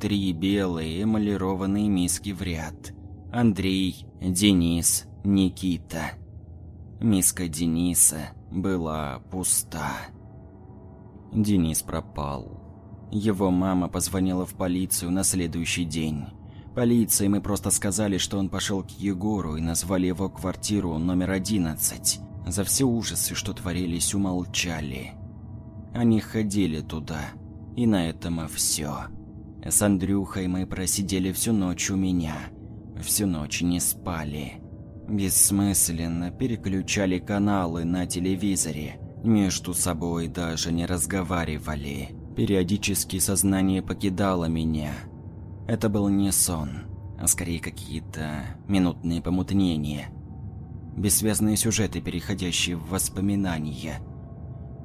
Три белые эмалированные миски в ряд. Андрей, Денис, Никита. Миска Дениса была пуста. Денис пропал. Его мама позвонила в полицию на следующий день. Полиции мы просто сказали, что он пошел к Егору и назвали его квартиру номер 11. За все ужасы, что творились, умолчали. Они ходили туда, и на этом все. С Андрюхой мы просидели всю ночь у меня. Всю ночь не спали. Бессмысленно переключали каналы на телевизоре. Между собой даже не разговаривали. Периодически сознание покидало меня. Это был не сон, а скорее какие-то минутные помутнения. Бессвязные сюжеты, переходящие в воспоминания.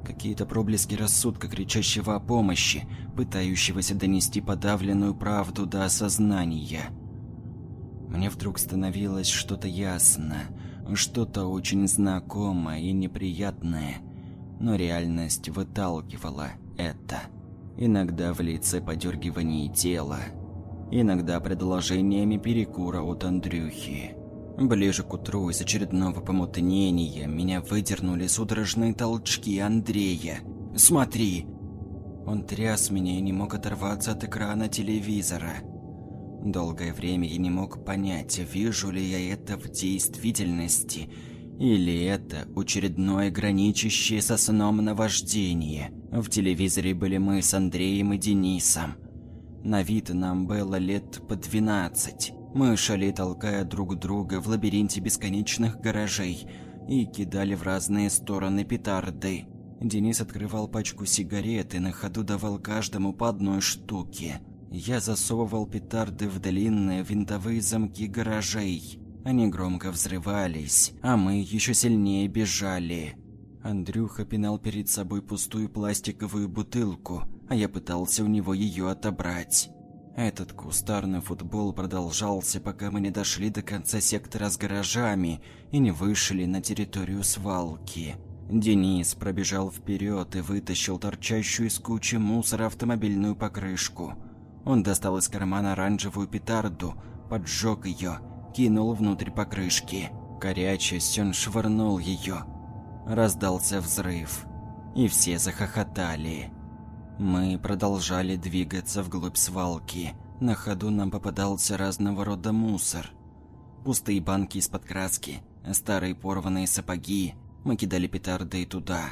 Какие-то проблески рассудка, кричащего о помощи, пытающегося донести подавленную правду до осознания – мне вдруг становилось что-то ясно, что-то очень знакомое и неприятное, но реальность выталкивала это. Иногда в лице подергиваний тела, иногда предложениями перекура от Андрюхи. Ближе к утру из очередного помутнения меня выдернули судорожные толчки Андрея. «Смотри!» Он тряс меня и не мог оторваться от экрана телевизора. Долгое время я не мог понять, вижу ли я это в действительности, или это очередное граничащее со сном наваждение. В телевизоре были мы с Андреем и Денисом. На вид нам было лет по 12. Мы шали, толкая друг друга в лабиринте бесконечных гаражей и кидали в разные стороны петарды. Денис открывал пачку сигарет и на ходу давал каждому по одной штуке. Я засовывал петарды в длинные винтовые замки гаражей. Они громко взрывались, а мы еще сильнее бежали. Андрюха пинал перед собой пустую пластиковую бутылку, а я пытался у него ее отобрать. Этот кустарный футбол продолжался, пока мы не дошли до конца сектора с гаражами и не вышли на территорию свалки. Денис пробежал вперед и вытащил торчащую из кучи мусора автомобильную покрышку – он достал из кармана оранжевую петарду, поджег ее, кинул внутрь покрышки. Корячась, он швырнул ее. Раздался взрыв, и все захохотали. Мы продолжали двигаться вглубь свалки. На ходу нам попадался разного рода мусор. Пустые банки из-под краски, старые порванные сапоги. Мы кидали петарды и туда.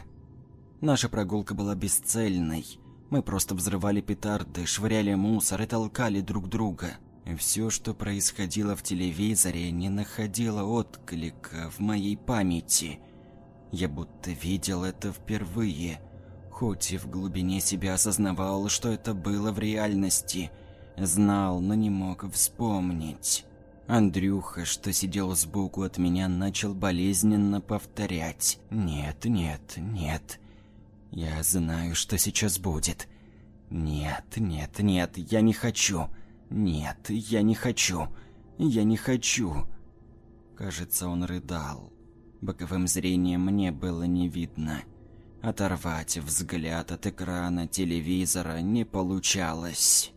Наша прогулка была бесцельной. Мы просто взрывали петарды, швыряли мусор и толкали друг друга. Все, что происходило в телевизоре, не находило отклика в моей памяти. Я будто видел это впервые, хоть и в глубине себя осознавал, что это было в реальности. Знал, но не мог вспомнить. Андрюха, что сидел сбоку от меня, начал болезненно повторять. «Нет, нет, нет, я знаю, что сейчас будет. Нет, нет, нет, я не хочу. Нет, я не хочу. Я не хочу. Кажется, он рыдал. Боковым зрением мне было не видно. Оторвать взгляд от экрана телевизора не получалось.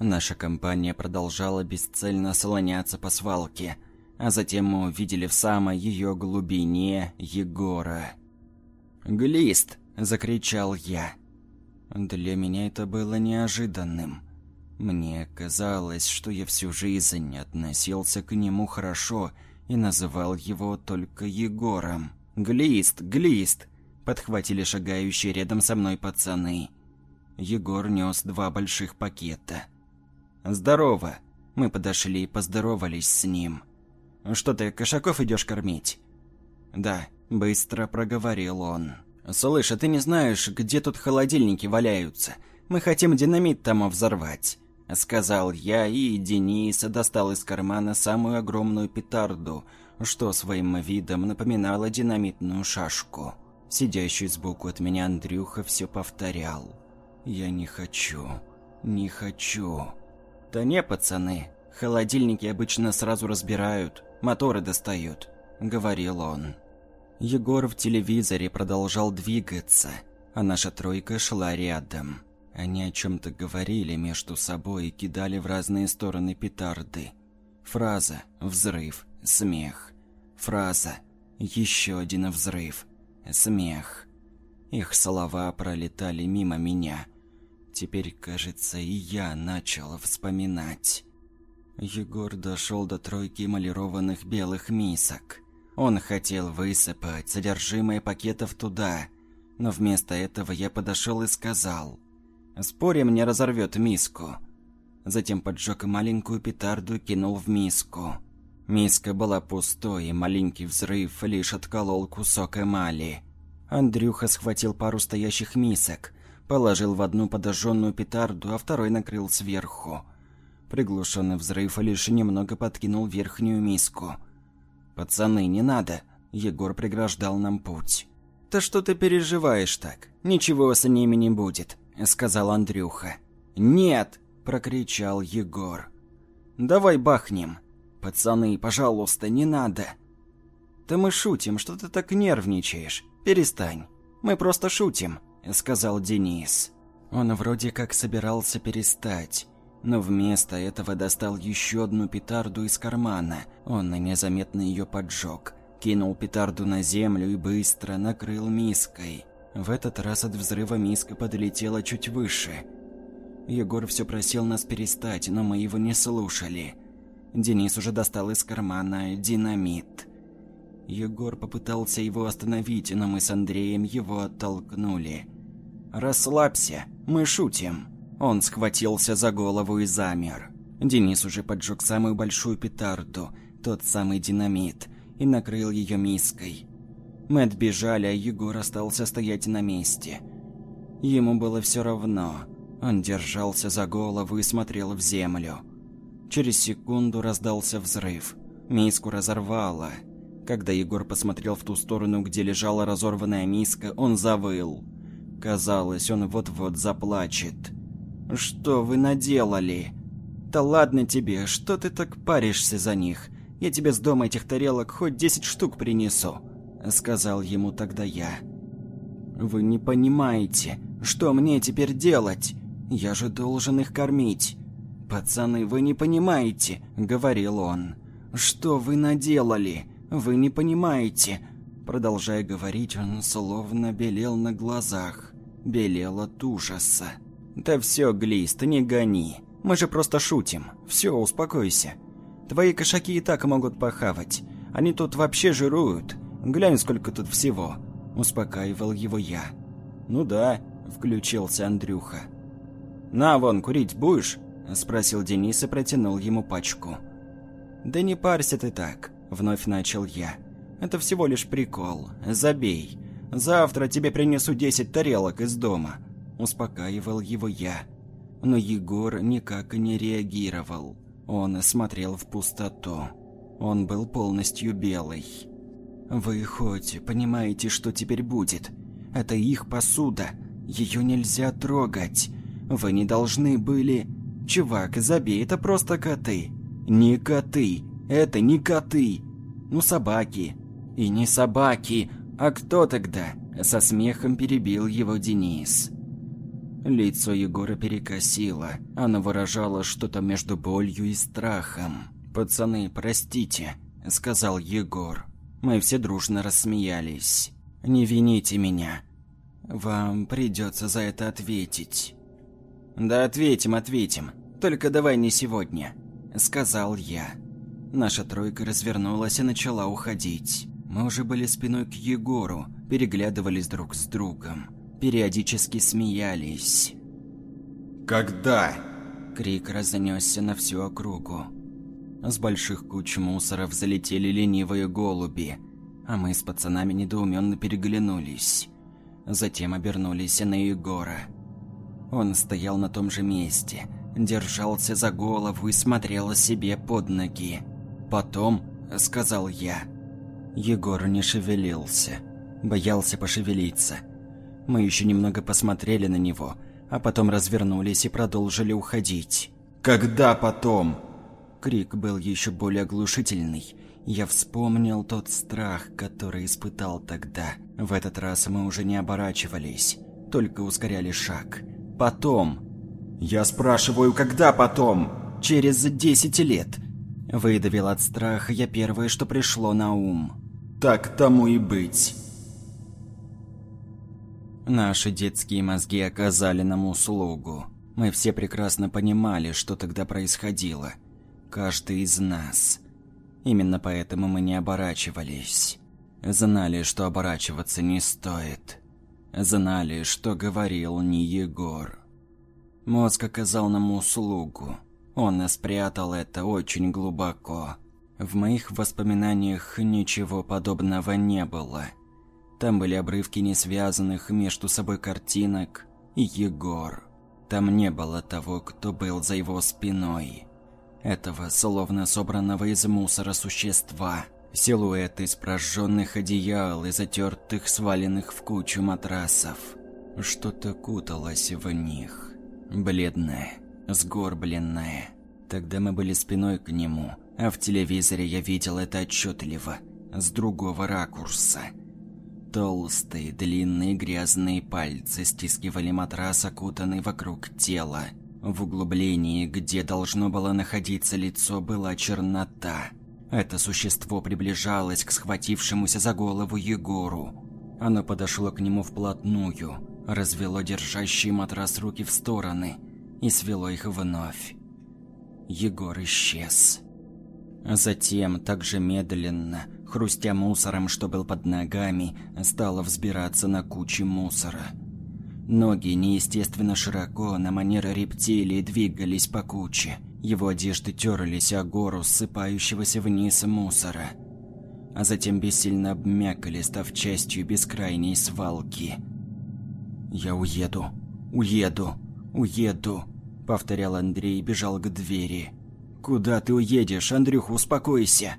Наша компания продолжала бесцельно слоняться по свалке, а затем мы увидели в самой ее глубине Егора. «Глист!» – закричал я. Для меня это было неожиданным. Мне казалось, что я всю жизнь относился к нему хорошо и называл его только Егором. «Глист! Глист!» – подхватили шагающие рядом со мной пацаны. Егор нес два больших пакета. «Здорово!» Мы подошли и поздоровались с ним. «Что ты, кошаков идешь кормить?» «Да», – быстро проговорил он. «Слышь, а ты не знаешь, где тут холодильники валяются? Мы хотим динамит там взорвать», — сказал я, и Денис достал из кармана самую огромную петарду, что своим видом напоминало динамитную шашку. Сидящий сбоку от меня Андрюха все повторял. «Я не хочу, не хочу». «Да не, пацаны, холодильники обычно сразу разбирают, моторы достают», — говорил он. Егор в телевизоре продолжал двигаться, а наша тройка шла рядом. Они о чем-то говорили между собой и кидали в разные стороны петарды. Фраза «взрыв», «смех». Фраза «еще один взрыв», «смех». Их слова пролетали мимо меня. Теперь, кажется, и я начал вспоминать. Егор дошел до тройки эмалированных белых мисок. Он хотел высыпать содержимое пакетов туда, но вместо этого я подошел и сказал «Спорим, не разорвет миску». Затем поджег маленькую петарду и кинул в миску. Миска была пустой, и маленький взрыв лишь отколол кусок эмали. Андрюха схватил пару стоящих мисок, положил в одну подожженную петарду, а второй накрыл сверху. Приглушенный взрыв лишь немного подкинул верхнюю миску. «Пацаны, не надо!» Егор преграждал нам путь. «Да что ты переживаешь так? Ничего с ними не будет», — сказал Андрюха. «Нет!» — прокричал Егор. «Давай бахнем!» «Пацаны, пожалуйста, не надо!» «Да мы шутим, что ты так нервничаешь? Перестань. Мы просто шутим», — сказал Денис. Он вроде как собирался перестать, но вместо этого достал еще одну петарду из кармана. Он незаметно ее поджег, кинул петарду на землю и быстро накрыл миской. В этот раз от взрыва миска подлетела чуть выше. Егор все просил нас перестать, но мы его не слушали. Денис уже достал из кармана динамит. Егор попытался его остановить, но мы с Андреем его оттолкнули. «Расслабься, мы шутим». Он схватился за голову и замер. Денис уже поджег самую большую петарду, тот самый динамит, и накрыл ее миской. Мы отбежали, а Егор остался стоять на месте. Ему было все равно. Он держался за голову и смотрел в землю. Через секунду раздался взрыв. Миску разорвало. Когда Егор посмотрел в ту сторону, где лежала разорванная миска, он завыл. Казалось, он вот-вот заплачет. «Что вы наделали?» «Да ладно тебе, что ты так паришься за них? Я тебе с дома этих тарелок хоть десять штук принесу», — сказал ему тогда я. «Вы не понимаете, что мне теперь делать? Я же должен их кормить». «Пацаны, вы не понимаете», — говорил он. «Что вы наделали? Вы не понимаете». Продолжая говорить, он словно белел на глазах. Белел от ужаса. «Да все, Глист, не гони. Мы же просто шутим. Все, успокойся. Твои кошаки и так могут похавать. Они тут вообще жируют. Глянь, сколько тут всего». Успокаивал его я. «Ну да», — включился Андрюха. «На, вон, курить будешь?» – спросил Денис и протянул ему пачку. «Да не парься ты так», – вновь начал я. «Это всего лишь прикол. Забей. Завтра тебе принесу десять тарелок из дома. Успокаивал его я. Но Егор никак не реагировал. Он смотрел в пустоту. Он был полностью белый. «Вы хоть понимаете, что теперь будет? Это их посуда. Ее нельзя трогать. Вы не должны были...» «Чувак, забей, это просто коты». «Не коты. Это не коты. Ну, собаки». «И не собаки. А кто тогда?» Со смехом перебил его Денис. Лицо Егора перекосило. Оно выражало что-то между болью и страхом. «Пацаны, простите», — сказал Егор. Мы все дружно рассмеялись. «Не вините меня. Вам придется за это ответить». «Да ответим, ответим. Только давай не сегодня», — сказал я. Наша тройка развернулась и начала уходить. Мы уже были спиной к Егору, переглядывались друг с другом периодически смеялись. «Когда?» Крик разнесся на всю округу. С больших куч мусора взлетели ленивые голуби, а мы с пацанами недоуменно переглянулись. Затем обернулись на Егора. Он стоял на том же месте, держался за голову и смотрел себе под ноги. Потом – сказал я. Егор не шевелился, боялся пошевелиться. Мы еще немного посмотрели на него, а потом развернулись и продолжили уходить. «Когда потом?» Крик был еще более оглушительный. Я вспомнил тот страх, который испытал тогда. В этот раз мы уже не оборачивались, только ускоряли шаг. Потом. «Я спрашиваю, когда потом?» «Через десять лет». Выдавил от страха я первое, что пришло на ум. «Так тому и быть». Наши детские мозги оказали нам услугу. Мы все прекрасно понимали, что тогда происходило. Каждый из нас. Именно поэтому мы не оборачивались. Знали, что оборачиваться не стоит. Знали, что говорил не Егор. Мозг оказал нам услугу. Он спрятал это очень глубоко. В моих воспоминаниях ничего подобного не было. Там были обрывки несвязанных между собой картинок и Егор. Там не было того, кто был за его спиной. Этого словно собранного из мусора существа. Силуэт из прожженных одеял и затертых, сваленных в кучу матрасов. Что-то куталось в них. Бледное, сгорбленное. Тогда мы были спиной к нему, а в телевизоре я видел это отчетливо, с другого ракурса – Толстые, длинные грязные пальцы стискивали матрас, окутанный вокруг тела. В углублении, где должно было находиться лицо, была чернота. Это существо приближалось к схватившемуся за голову Егору. Оно подошло к нему вплотную, развело держащий матрас руки в стороны и свело их вновь. Егор исчез. Затем, также медленно, хрустя мусором, что был под ногами, стала взбираться на кучи мусора. Ноги неестественно широко, на манер рептилии, двигались по куче. Его одежды терлись о гору ссыпающегося вниз мусора. А затем бессильно обмякали, став частью бескрайней свалки. «Я уеду, уеду, уеду», — повторял Андрей и бежал к двери. «Куда ты уедешь, Андрюх, успокойся!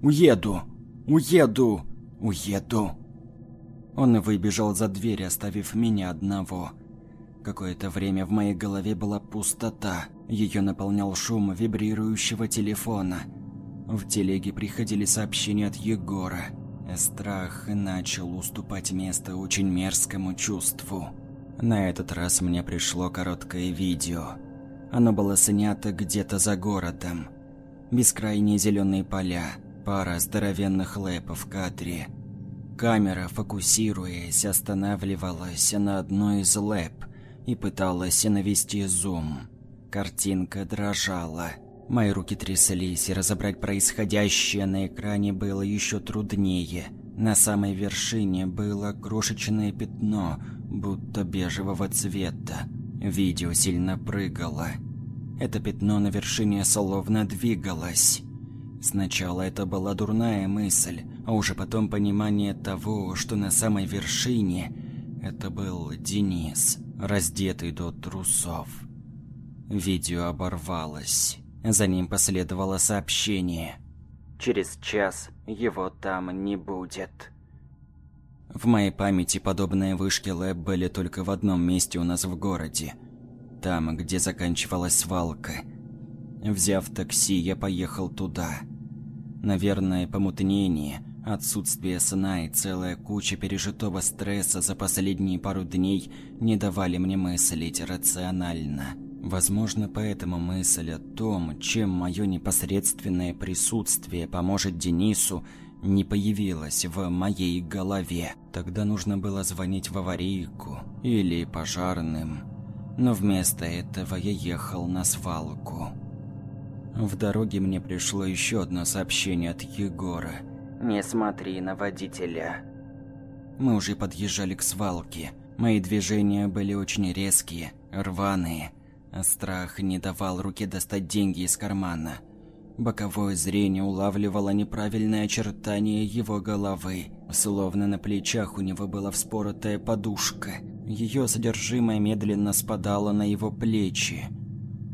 Уеду!» Уеду! Уеду!» Он выбежал за дверь, оставив меня одного. Какое-то время в моей голове была пустота. Ее наполнял шум вибрирующего телефона. В телеге приходили сообщения от Егора. Страх начал уступать место очень мерзкому чувству. На этот раз мне пришло короткое видео. Оно было снято где-то за городом. Бескрайние зеленые поля, Пара здоровенных лэпов в кадре. Камера, фокусируясь, останавливалась на одной из лэп и пыталась навести зум. Картинка дрожала. Мои руки тряслись, и разобрать происходящее на экране было еще труднее. На самой вершине было крошечное пятно, будто бежевого цвета. Видео сильно прыгало. Это пятно на вершине словно двигалось. Сначала это была дурная мысль, а уже потом понимание того, что на самой вершине это был Денис, раздетый до трусов. Видео оборвалось. За ним последовало сообщение. «Через час его там не будет». В моей памяти подобные вышки ЛЭП были только в одном месте у нас в городе. Там, где заканчивалась свалка. Взяв такси, я поехал туда. Наверное, помутнение, отсутствие сна и целая куча пережитого стресса за последние пару дней не давали мне мыслить рационально. Возможно, поэтому мысль о том, чем мое непосредственное присутствие поможет Денису, не появилась в моей голове. Тогда нужно было звонить в аварийку или пожарным. Но вместо этого я ехал на свалку. В дороге мне пришло еще одно сообщение от Егора. «Не смотри на водителя». Мы уже подъезжали к свалке. Мои движения были очень резкие, рваные. Страх не давал руке достать деньги из кармана. Боковое зрение улавливало неправильное очертание его головы. Словно на плечах у него была вспоротая подушка. Ее содержимое медленно спадало на его плечи.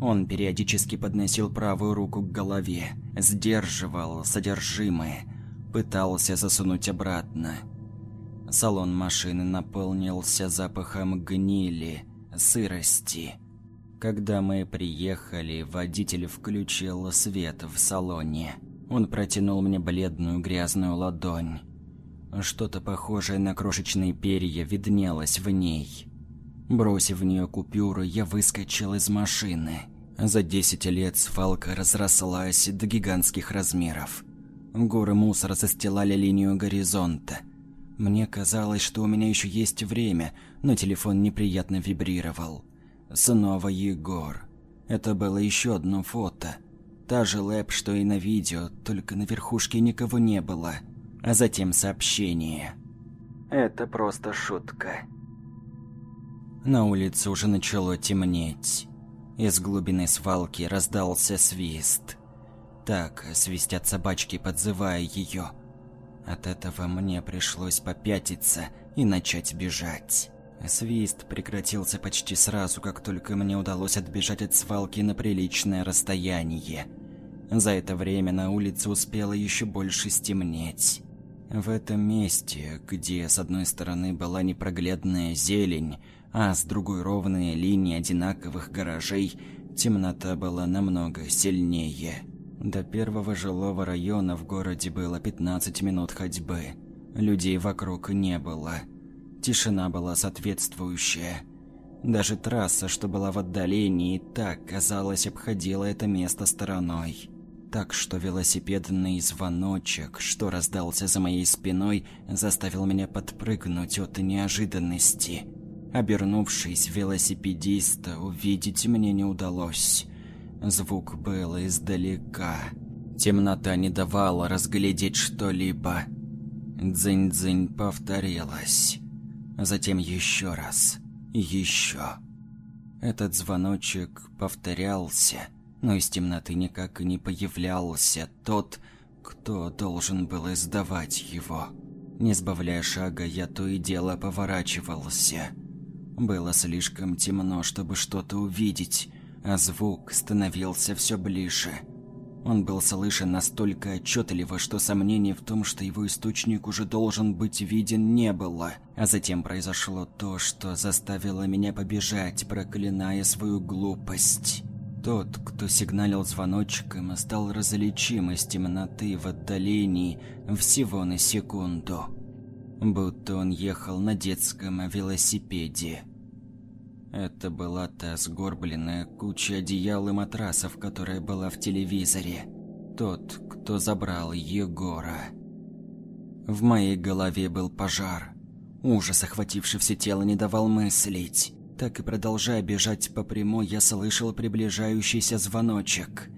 Он периодически подносил правую руку к голове, сдерживал содержимое, пытался засунуть обратно. Салон машины наполнился запахом гнили, сырости. Когда мы приехали, водитель включил свет в салоне. Он протянул мне бледную грязную ладонь. Что-то похожее на крошечные перья виднелось в ней. Бросив в нее купюры, я выскочил из машины. За 10 лет свалка разрослась до гигантских размеров. Горы мусора застилали линию горизонта. Мне казалось, что у меня еще есть время, но телефон неприятно вибрировал. Снова Егор. Это было еще одно фото. Та же лэп, что и на видео, только на верхушке никого не было. А затем сообщение. Это просто шутка. На улице уже начало темнеть. Из глубины свалки раздался свист. Так свистят собачки, подзывая ее. От этого мне пришлось попятиться и начать бежать. Свист прекратился почти сразу, как только мне удалось отбежать от свалки на приличное расстояние. За это время на улице успело еще больше стемнеть. В этом месте, где с одной стороны была непроглядная зелень, а с другой ровные линии одинаковых гаражей, темнота была намного сильнее. До первого жилого района в городе было 15 минут ходьбы. Людей вокруг не было. Тишина была соответствующая. Даже трасса, что была в отдалении, так, казалось, обходила это место стороной. Так что велосипедный звоночек, что раздался за моей спиной, заставил меня подпрыгнуть от неожиданности. Обернувшись велосипедиста, увидеть мне не удалось. Звук был издалека. Темнота не давала разглядеть что-либо. Дзынь-дзынь повторилась. Затем еще раз. Еще. Этот звоночек повторялся, но из темноты никак и не появлялся тот, кто должен был издавать его. Не сбавляя шага, я то и дело поворачивался. Было слишком темно, чтобы что-то увидеть, а звук становился все ближе. Он был слышен настолько отчетливо, что сомнений в том, что его источник уже должен быть виден, не было. А затем произошло то, что заставило меня побежать, проклиная свою глупость. Тот, кто сигналил звоночком, стал различим из темноты в отдалении всего на секунду. Будто он ехал на детском велосипеде. Это была та сгорбленная куча одеял и матрасов, которая была в телевизоре. Тот, кто забрал Егора. В моей голове был пожар. Ужас, охвативший все тело, не давал мыслить. Так и продолжая бежать по прямой, я слышал приближающийся звоночек.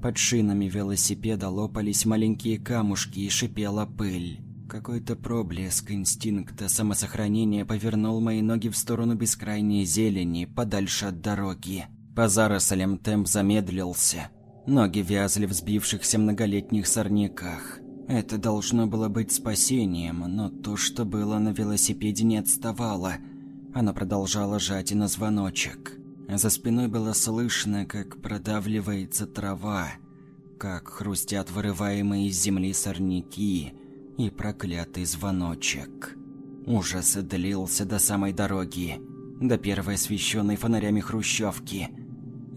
Под шинами велосипеда лопались маленькие камушки и шипела пыль. Какой-то проблеск инстинкта самосохранения повернул мои ноги в сторону бескрайней зелени, подальше от дороги. По зарослям темп замедлился. Ноги вязли в сбившихся многолетних сорняках. Это должно было быть спасением, но то, что было на велосипеде, не отставало. Оно продолжало жать и на звоночек. За спиной было слышно, как продавливается трава, как хрустят вырываемые из земли сорняки, и проклятый звоночек. Ужас длился до самой дороги, до первой освещенной фонарями хрущевки.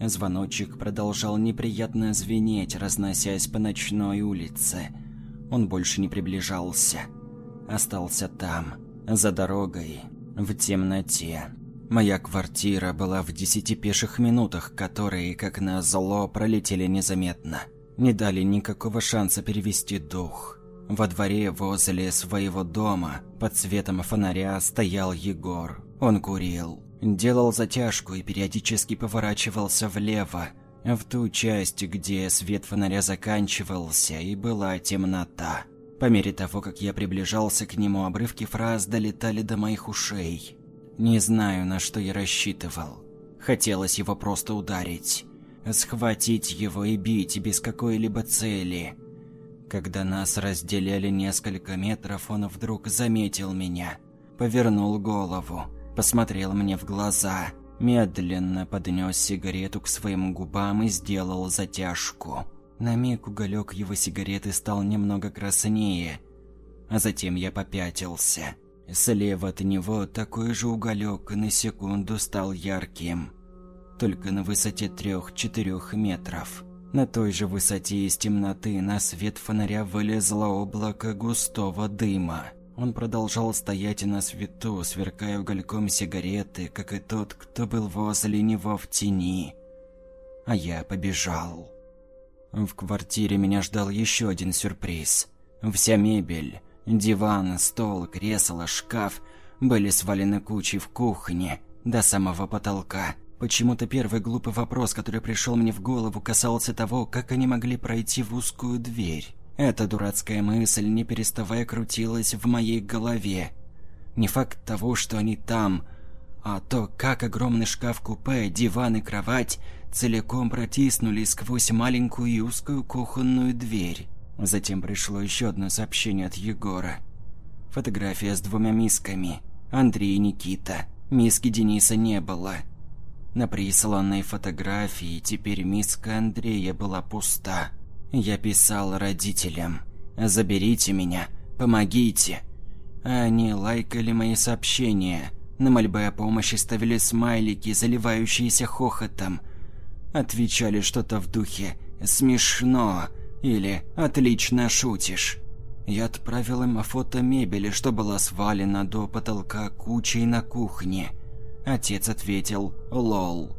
Звоночек продолжал неприятно звенеть, разносясь по ночной улице. Он больше не приближался. Остался там, за дорогой, в темноте. Моя квартира была в десяти пеших минутах, которые, как назло, пролетели незаметно. Не дали никакого шанса перевести дух. Во дворе возле своего дома под светом фонаря стоял Егор. Он курил, делал затяжку и периодически поворачивался влево, в ту часть, где свет фонаря заканчивался и была темнота. По мере того, как я приближался к нему, обрывки фраз долетали до моих ушей. Не знаю, на что я рассчитывал. Хотелось его просто ударить. Схватить его и бить без какой-либо цели. Когда нас разделяли несколько метров, он вдруг заметил меня. Повернул голову, посмотрел мне в глаза. медленно поднес сигарету к своим губам и сделал затяжку. На миг уголек его сигареты стал немного краснее, а затем я попятился. Слева от него такой же уголек на секунду стал ярким, только на высоте трех-четырех метров. На той же высоте из темноты на свет фонаря вылезло облако густого дыма. Он продолжал стоять на свету, сверкая угольком сигареты, как и тот, кто был возле него в тени. А я побежал. В квартире меня ждал еще один сюрприз. Вся мебель, диван, стол, кресло, шкаф были свалены кучей в кухне до самого потолка. Почему-то первый глупый вопрос, который пришел мне в голову, касался того, как они могли пройти в узкую дверь. Эта дурацкая мысль, не переставая, крутилась в моей голове. Не факт того, что они там, а то, как огромный шкаф-купе, диван и кровать целиком протиснули сквозь маленькую и узкую кухонную дверь. Затем пришло еще одно сообщение от Егора. Фотография с двумя мисками. Андрей и Никита. Миски Дениса не было. На присланной фотографии теперь миска Андрея была пуста. Я писал родителям «Заберите меня, помогите». Они лайкали мои сообщения. На мольбы о помощи ставили смайлики, заливающиеся хохотом. Отвечали что-то в духе «Смешно» или «Отлично шутишь». Я отправил им фото мебели, что была свалена до потолка кучей на кухне. Отец ответил «Лол».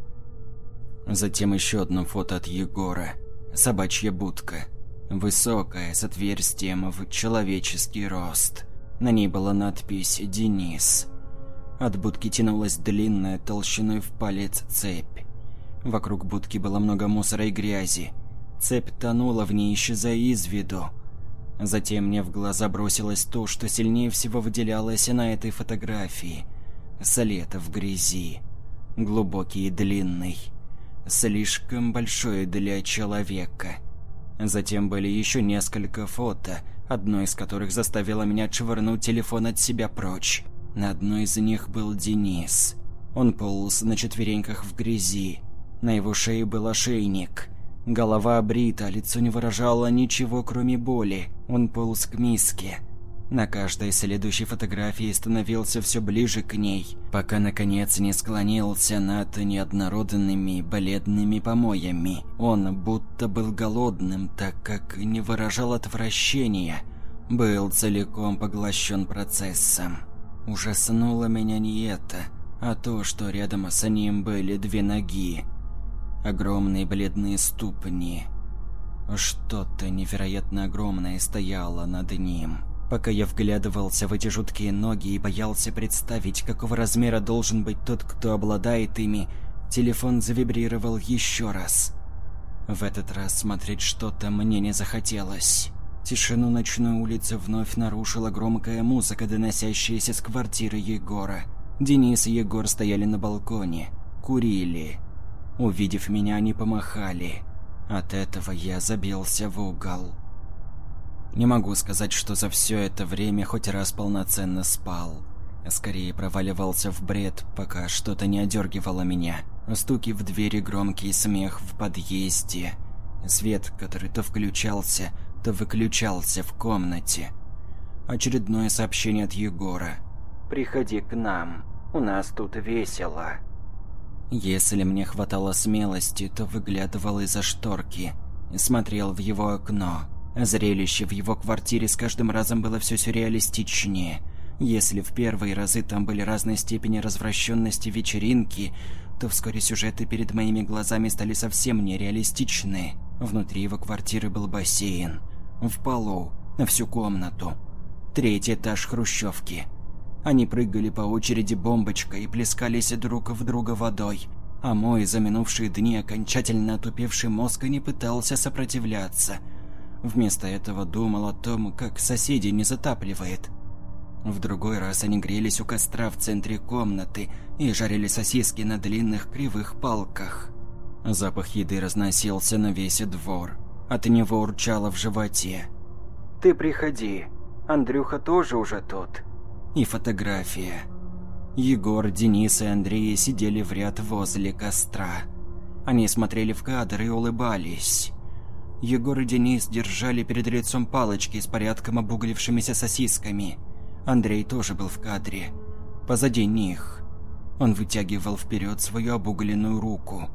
Затем еще одно фото от Егора собачья будка. Высокая, с отверстием в человеческий рост. На ней была надпись «Денис». От будки тянулась длинная, толщиной в палец цепь. Вокруг будки было много мусора и грязи. Цепь тонула в ней, исчезая из виду. Затем мне в глаза бросилось то, что сильнее всего выделялось на этой фотографии. След в грязи. Глубокий и длинный слишком большое для человека. Затем были еще несколько фото, одно из которых заставило меня отшвырнуть телефон от себя прочь. На одной из них был Денис. Он полз на четвереньках в грязи. На его шее был ошейник. Голова обрита, лицо не выражало ничего, кроме боли. Он полз к миске. На каждой следующей фотографии становился все ближе к ней, пока наконец не склонился над неоднородными бледными помоями. Он будто был голодным, так как не выражал отвращения, был целиком поглощен процессом. Ужаснуло меня не это, а то, что рядом с ним были две ноги. Огромные бледные ступни. Что-то невероятно огромное стояло над ним. Пока я вглядывался в эти жуткие ноги и боялся представить, какого размера должен быть тот, кто обладает ими, телефон завибрировал еще раз. В этот раз смотреть что-то мне не захотелось. Тишину ночной улицы вновь нарушила громкая музыка, доносящаяся с квартиры Егора. Денис и Егор стояли на балконе, курили. Увидев меня, они помахали. От этого я забился в угол. Не могу сказать, что за все это время хоть раз полноценно спал. Скорее проваливался в бред, пока что-то не одергивало меня. Стуки в двери, громкий смех в подъезде. Свет, который то включался, то выключался в комнате. Очередное сообщение от Егора. «Приходи к нам, у нас тут весело». Если мне хватало смелости, то выглядывал из-за шторки и смотрел в его окно. Зрелище в его квартире с каждым разом было все сюрреалистичнее. Если в первые разы там были разные степени развращенности вечеринки, то вскоре сюжеты перед моими глазами стали совсем нереалистичны. Внутри его квартиры был бассейн. В полу, на всю комнату. Третий этаж хрущевки. Они прыгали по очереди бомбочкой и плескались друг в друга водой. А мой за минувшие дни окончательно отупевший мозг не пытался сопротивляться – Вместо этого думал о том, как соседей не затапливает. В другой раз они грелись у костра в центре комнаты и жарили сосиски на длинных кривых палках. Запах еды разносился на весь двор. От него урчало в животе. «Ты приходи. Андрюха тоже уже тут». И фотография. Егор, Денис и Андрей сидели в ряд возле костра. Они смотрели в кадр и улыбались. Егор и Денис держали перед лицом палочки с порядком обуглившимися сосисками. Андрей тоже был в кадре. Позади них. Он вытягивал вперед свою обугленную руку,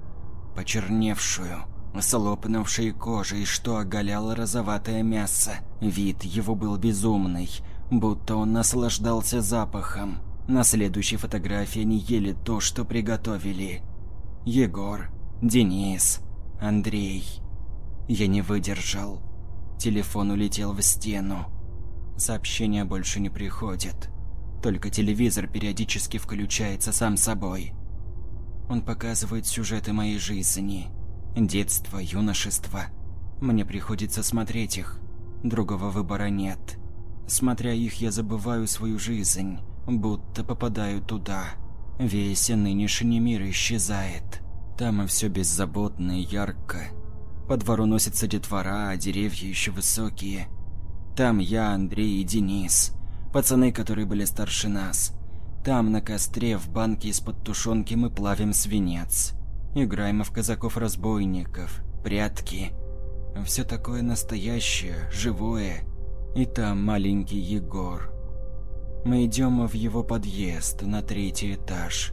почерневшую, с лопнувшей кожей, что оголяло розоватое мясо. Вид его был безумный, будто он наслаждался запахом. На следующей фотографии они ели то, что приготовили. Егор, Денис, Андрей. Я не выдержал. Телефон улетел в стену. Сообщения больше не приходят. Только телевизор периодически включается сам собой. Он показывает сюжеты моей жизни. Детство, юношество. Мне приходится смотреть их. Другого выбора нет. Смотря их, я забываю свою жизнь, будто попадаю туда. Весь нынешний мир исчезает. Там и все беззаботно и ярко. По двору носится детвора, а деревья еще высокие. Там я, Андрей и Денис. Пацаны, которые были старше нас. Там на костре в банке из-под тушенки мы плавим свинец. Играем в казаков-разбойников, прятки. Все такое настоящее, живое. И там маленький Егор. Мы идем в его подъезд на третий этаж.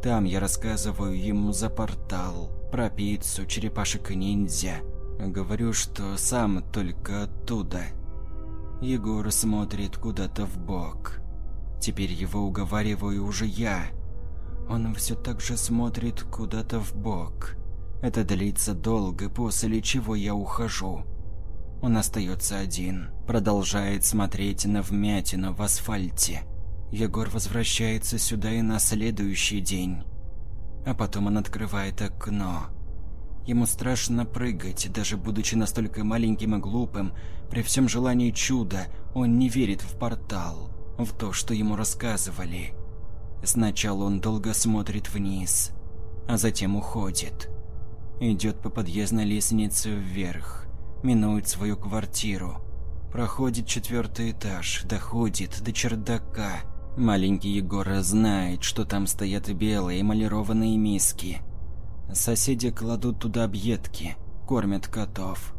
Там я рассказываю ему за портал, про пиццу, черепашек-ниндзя. Говорю, что сам только оттуда. Егор смотрит куда-то в бок. Теперь его уговариваю уже я. Он все так же смотрит куда-то в бок. Это длится долго, после чего я ухожу. Он остается один, продолжает смотреть на вмятину в асфальте. Егор возвращается сюда и на следующий день. А потом он открывает окно. Ему страшно прыгать, даже будучи настолько маленьким и глупым, при всем желании чуда, он не верит в портал, в то, что ему рассказывали. Сначала он долго смотрит вниз, а затем уходит. Идет по подъездной лестнице вверх, минует свою квартиру, проходит четвертый этаж, доходит до чердака. Маленький Егор знает, что там стоят белые эмалированные миски. Соседи кладут туда объедки, кормят котов.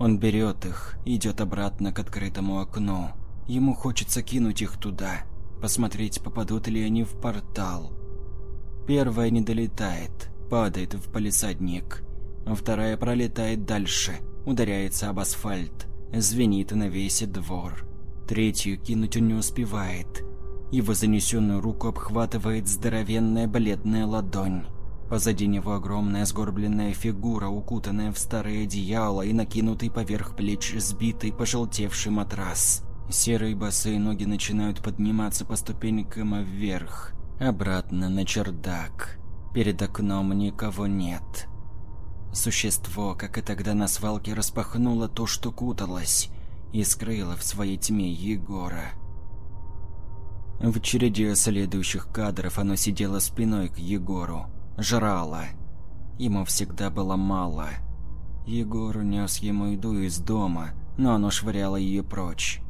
Он берет их, идет обратно к открытому окну. Ему хочется кинуть их туда, посмотреть, попадут ли они в портал. Первая не долетает, падает в палисадник. Вторая пролетает дальше, ударяется об асфальт, звенит на весь двор. Третью кинуть он не успевает. Его занесенную руку обхватывает здоровенная бледная ладонь. Позади него огромная сгорбленная фигура, укутанная в старое одеяло и накинутый поверх плеч сбитый пожелтевший матрас. Серые босые ноги начинают подниматься по ступенькам вверх, обратно на чердак. Перед окном никого нет. Существо, как и тогда на свалке, распахнуло то, что куталось, и скрыло в своей тьме Егора. В череде следующих кадров оно сидело спиной к Егору, жрало. Ему всегда было мало. Егор унес ему еду из дома, но оно швыряло ее прочь.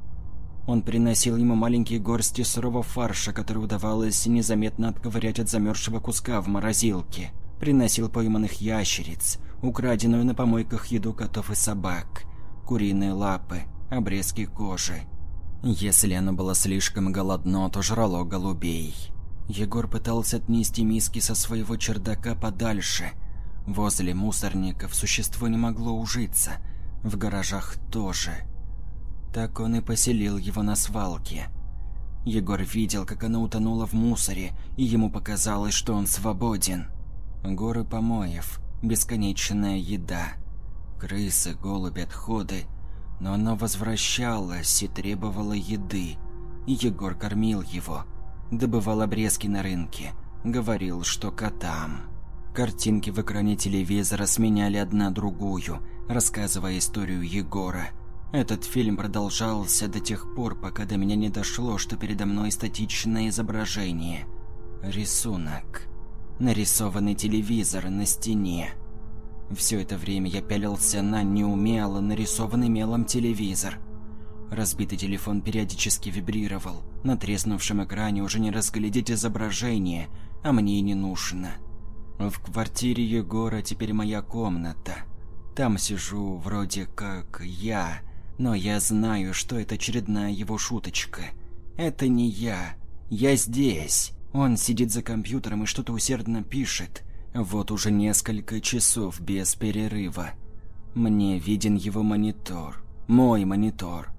Он приносил ему маленькие горсти сырого фарша, который удавалось незаметно отковырять от замерзшего куска в морозилке. Приносил пойманных ящериц, украденную на помойках еду котов и собак, куриные лапы, обрезки кожи. Если оно было слишком голодно, то жрало голубей. Егор пытался отнести миски со своего чердака подальше. Возле мусорников существо не могло ужиться, в гаражах тоже. Так он и поселил его на свалке. Егор видел, как оно утонуло в мусоре, и ему показалось, что он свободен. Горы помоев, бесконечная еда, крысы, голуби, отходы. Но оно возвращалось и требовало еды. Егор кормил его, добывал обрезки на рынке, говорил, что котам. Картинки в экране телевизора сменяли одна другую, рассказывая историю Егора – этот фильм продолжался до тех пор, пока до меня не дошло, что передо мной статичное изображение. Рисунок. Нарисованный телевизор на стене. Все это время я пялился на неумело нарисованный мелом телевизор. Разбитый телефон периодически вибрировал. На треснувшем экране уже не разглядеть изображение, а мне и не нужно. В квартире Егора теперь моя комната. Там сижу вроде как я, но я знаю, что это очередная его шуточка. Это не я. Я здесь. Он сидит за компьютером и что-то усердно пишет. Вот уже несколько часов без перерыва. Мне виден его монитор. Мой монитор.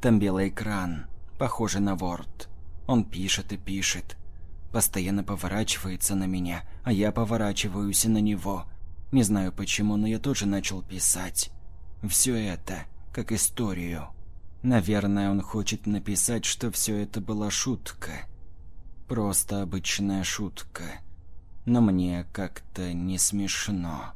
Там белый экран, похоже на Word. Он пишет и пишет. Постоянно поворачивается на меня, а я поворачиваюсь на него. Не знаю почему, но я тоже начал писать. Все это, как историю. Наверное, он хочет написать, что все это была шутка. Просто обычная шутка. Но мне как-то не смешно.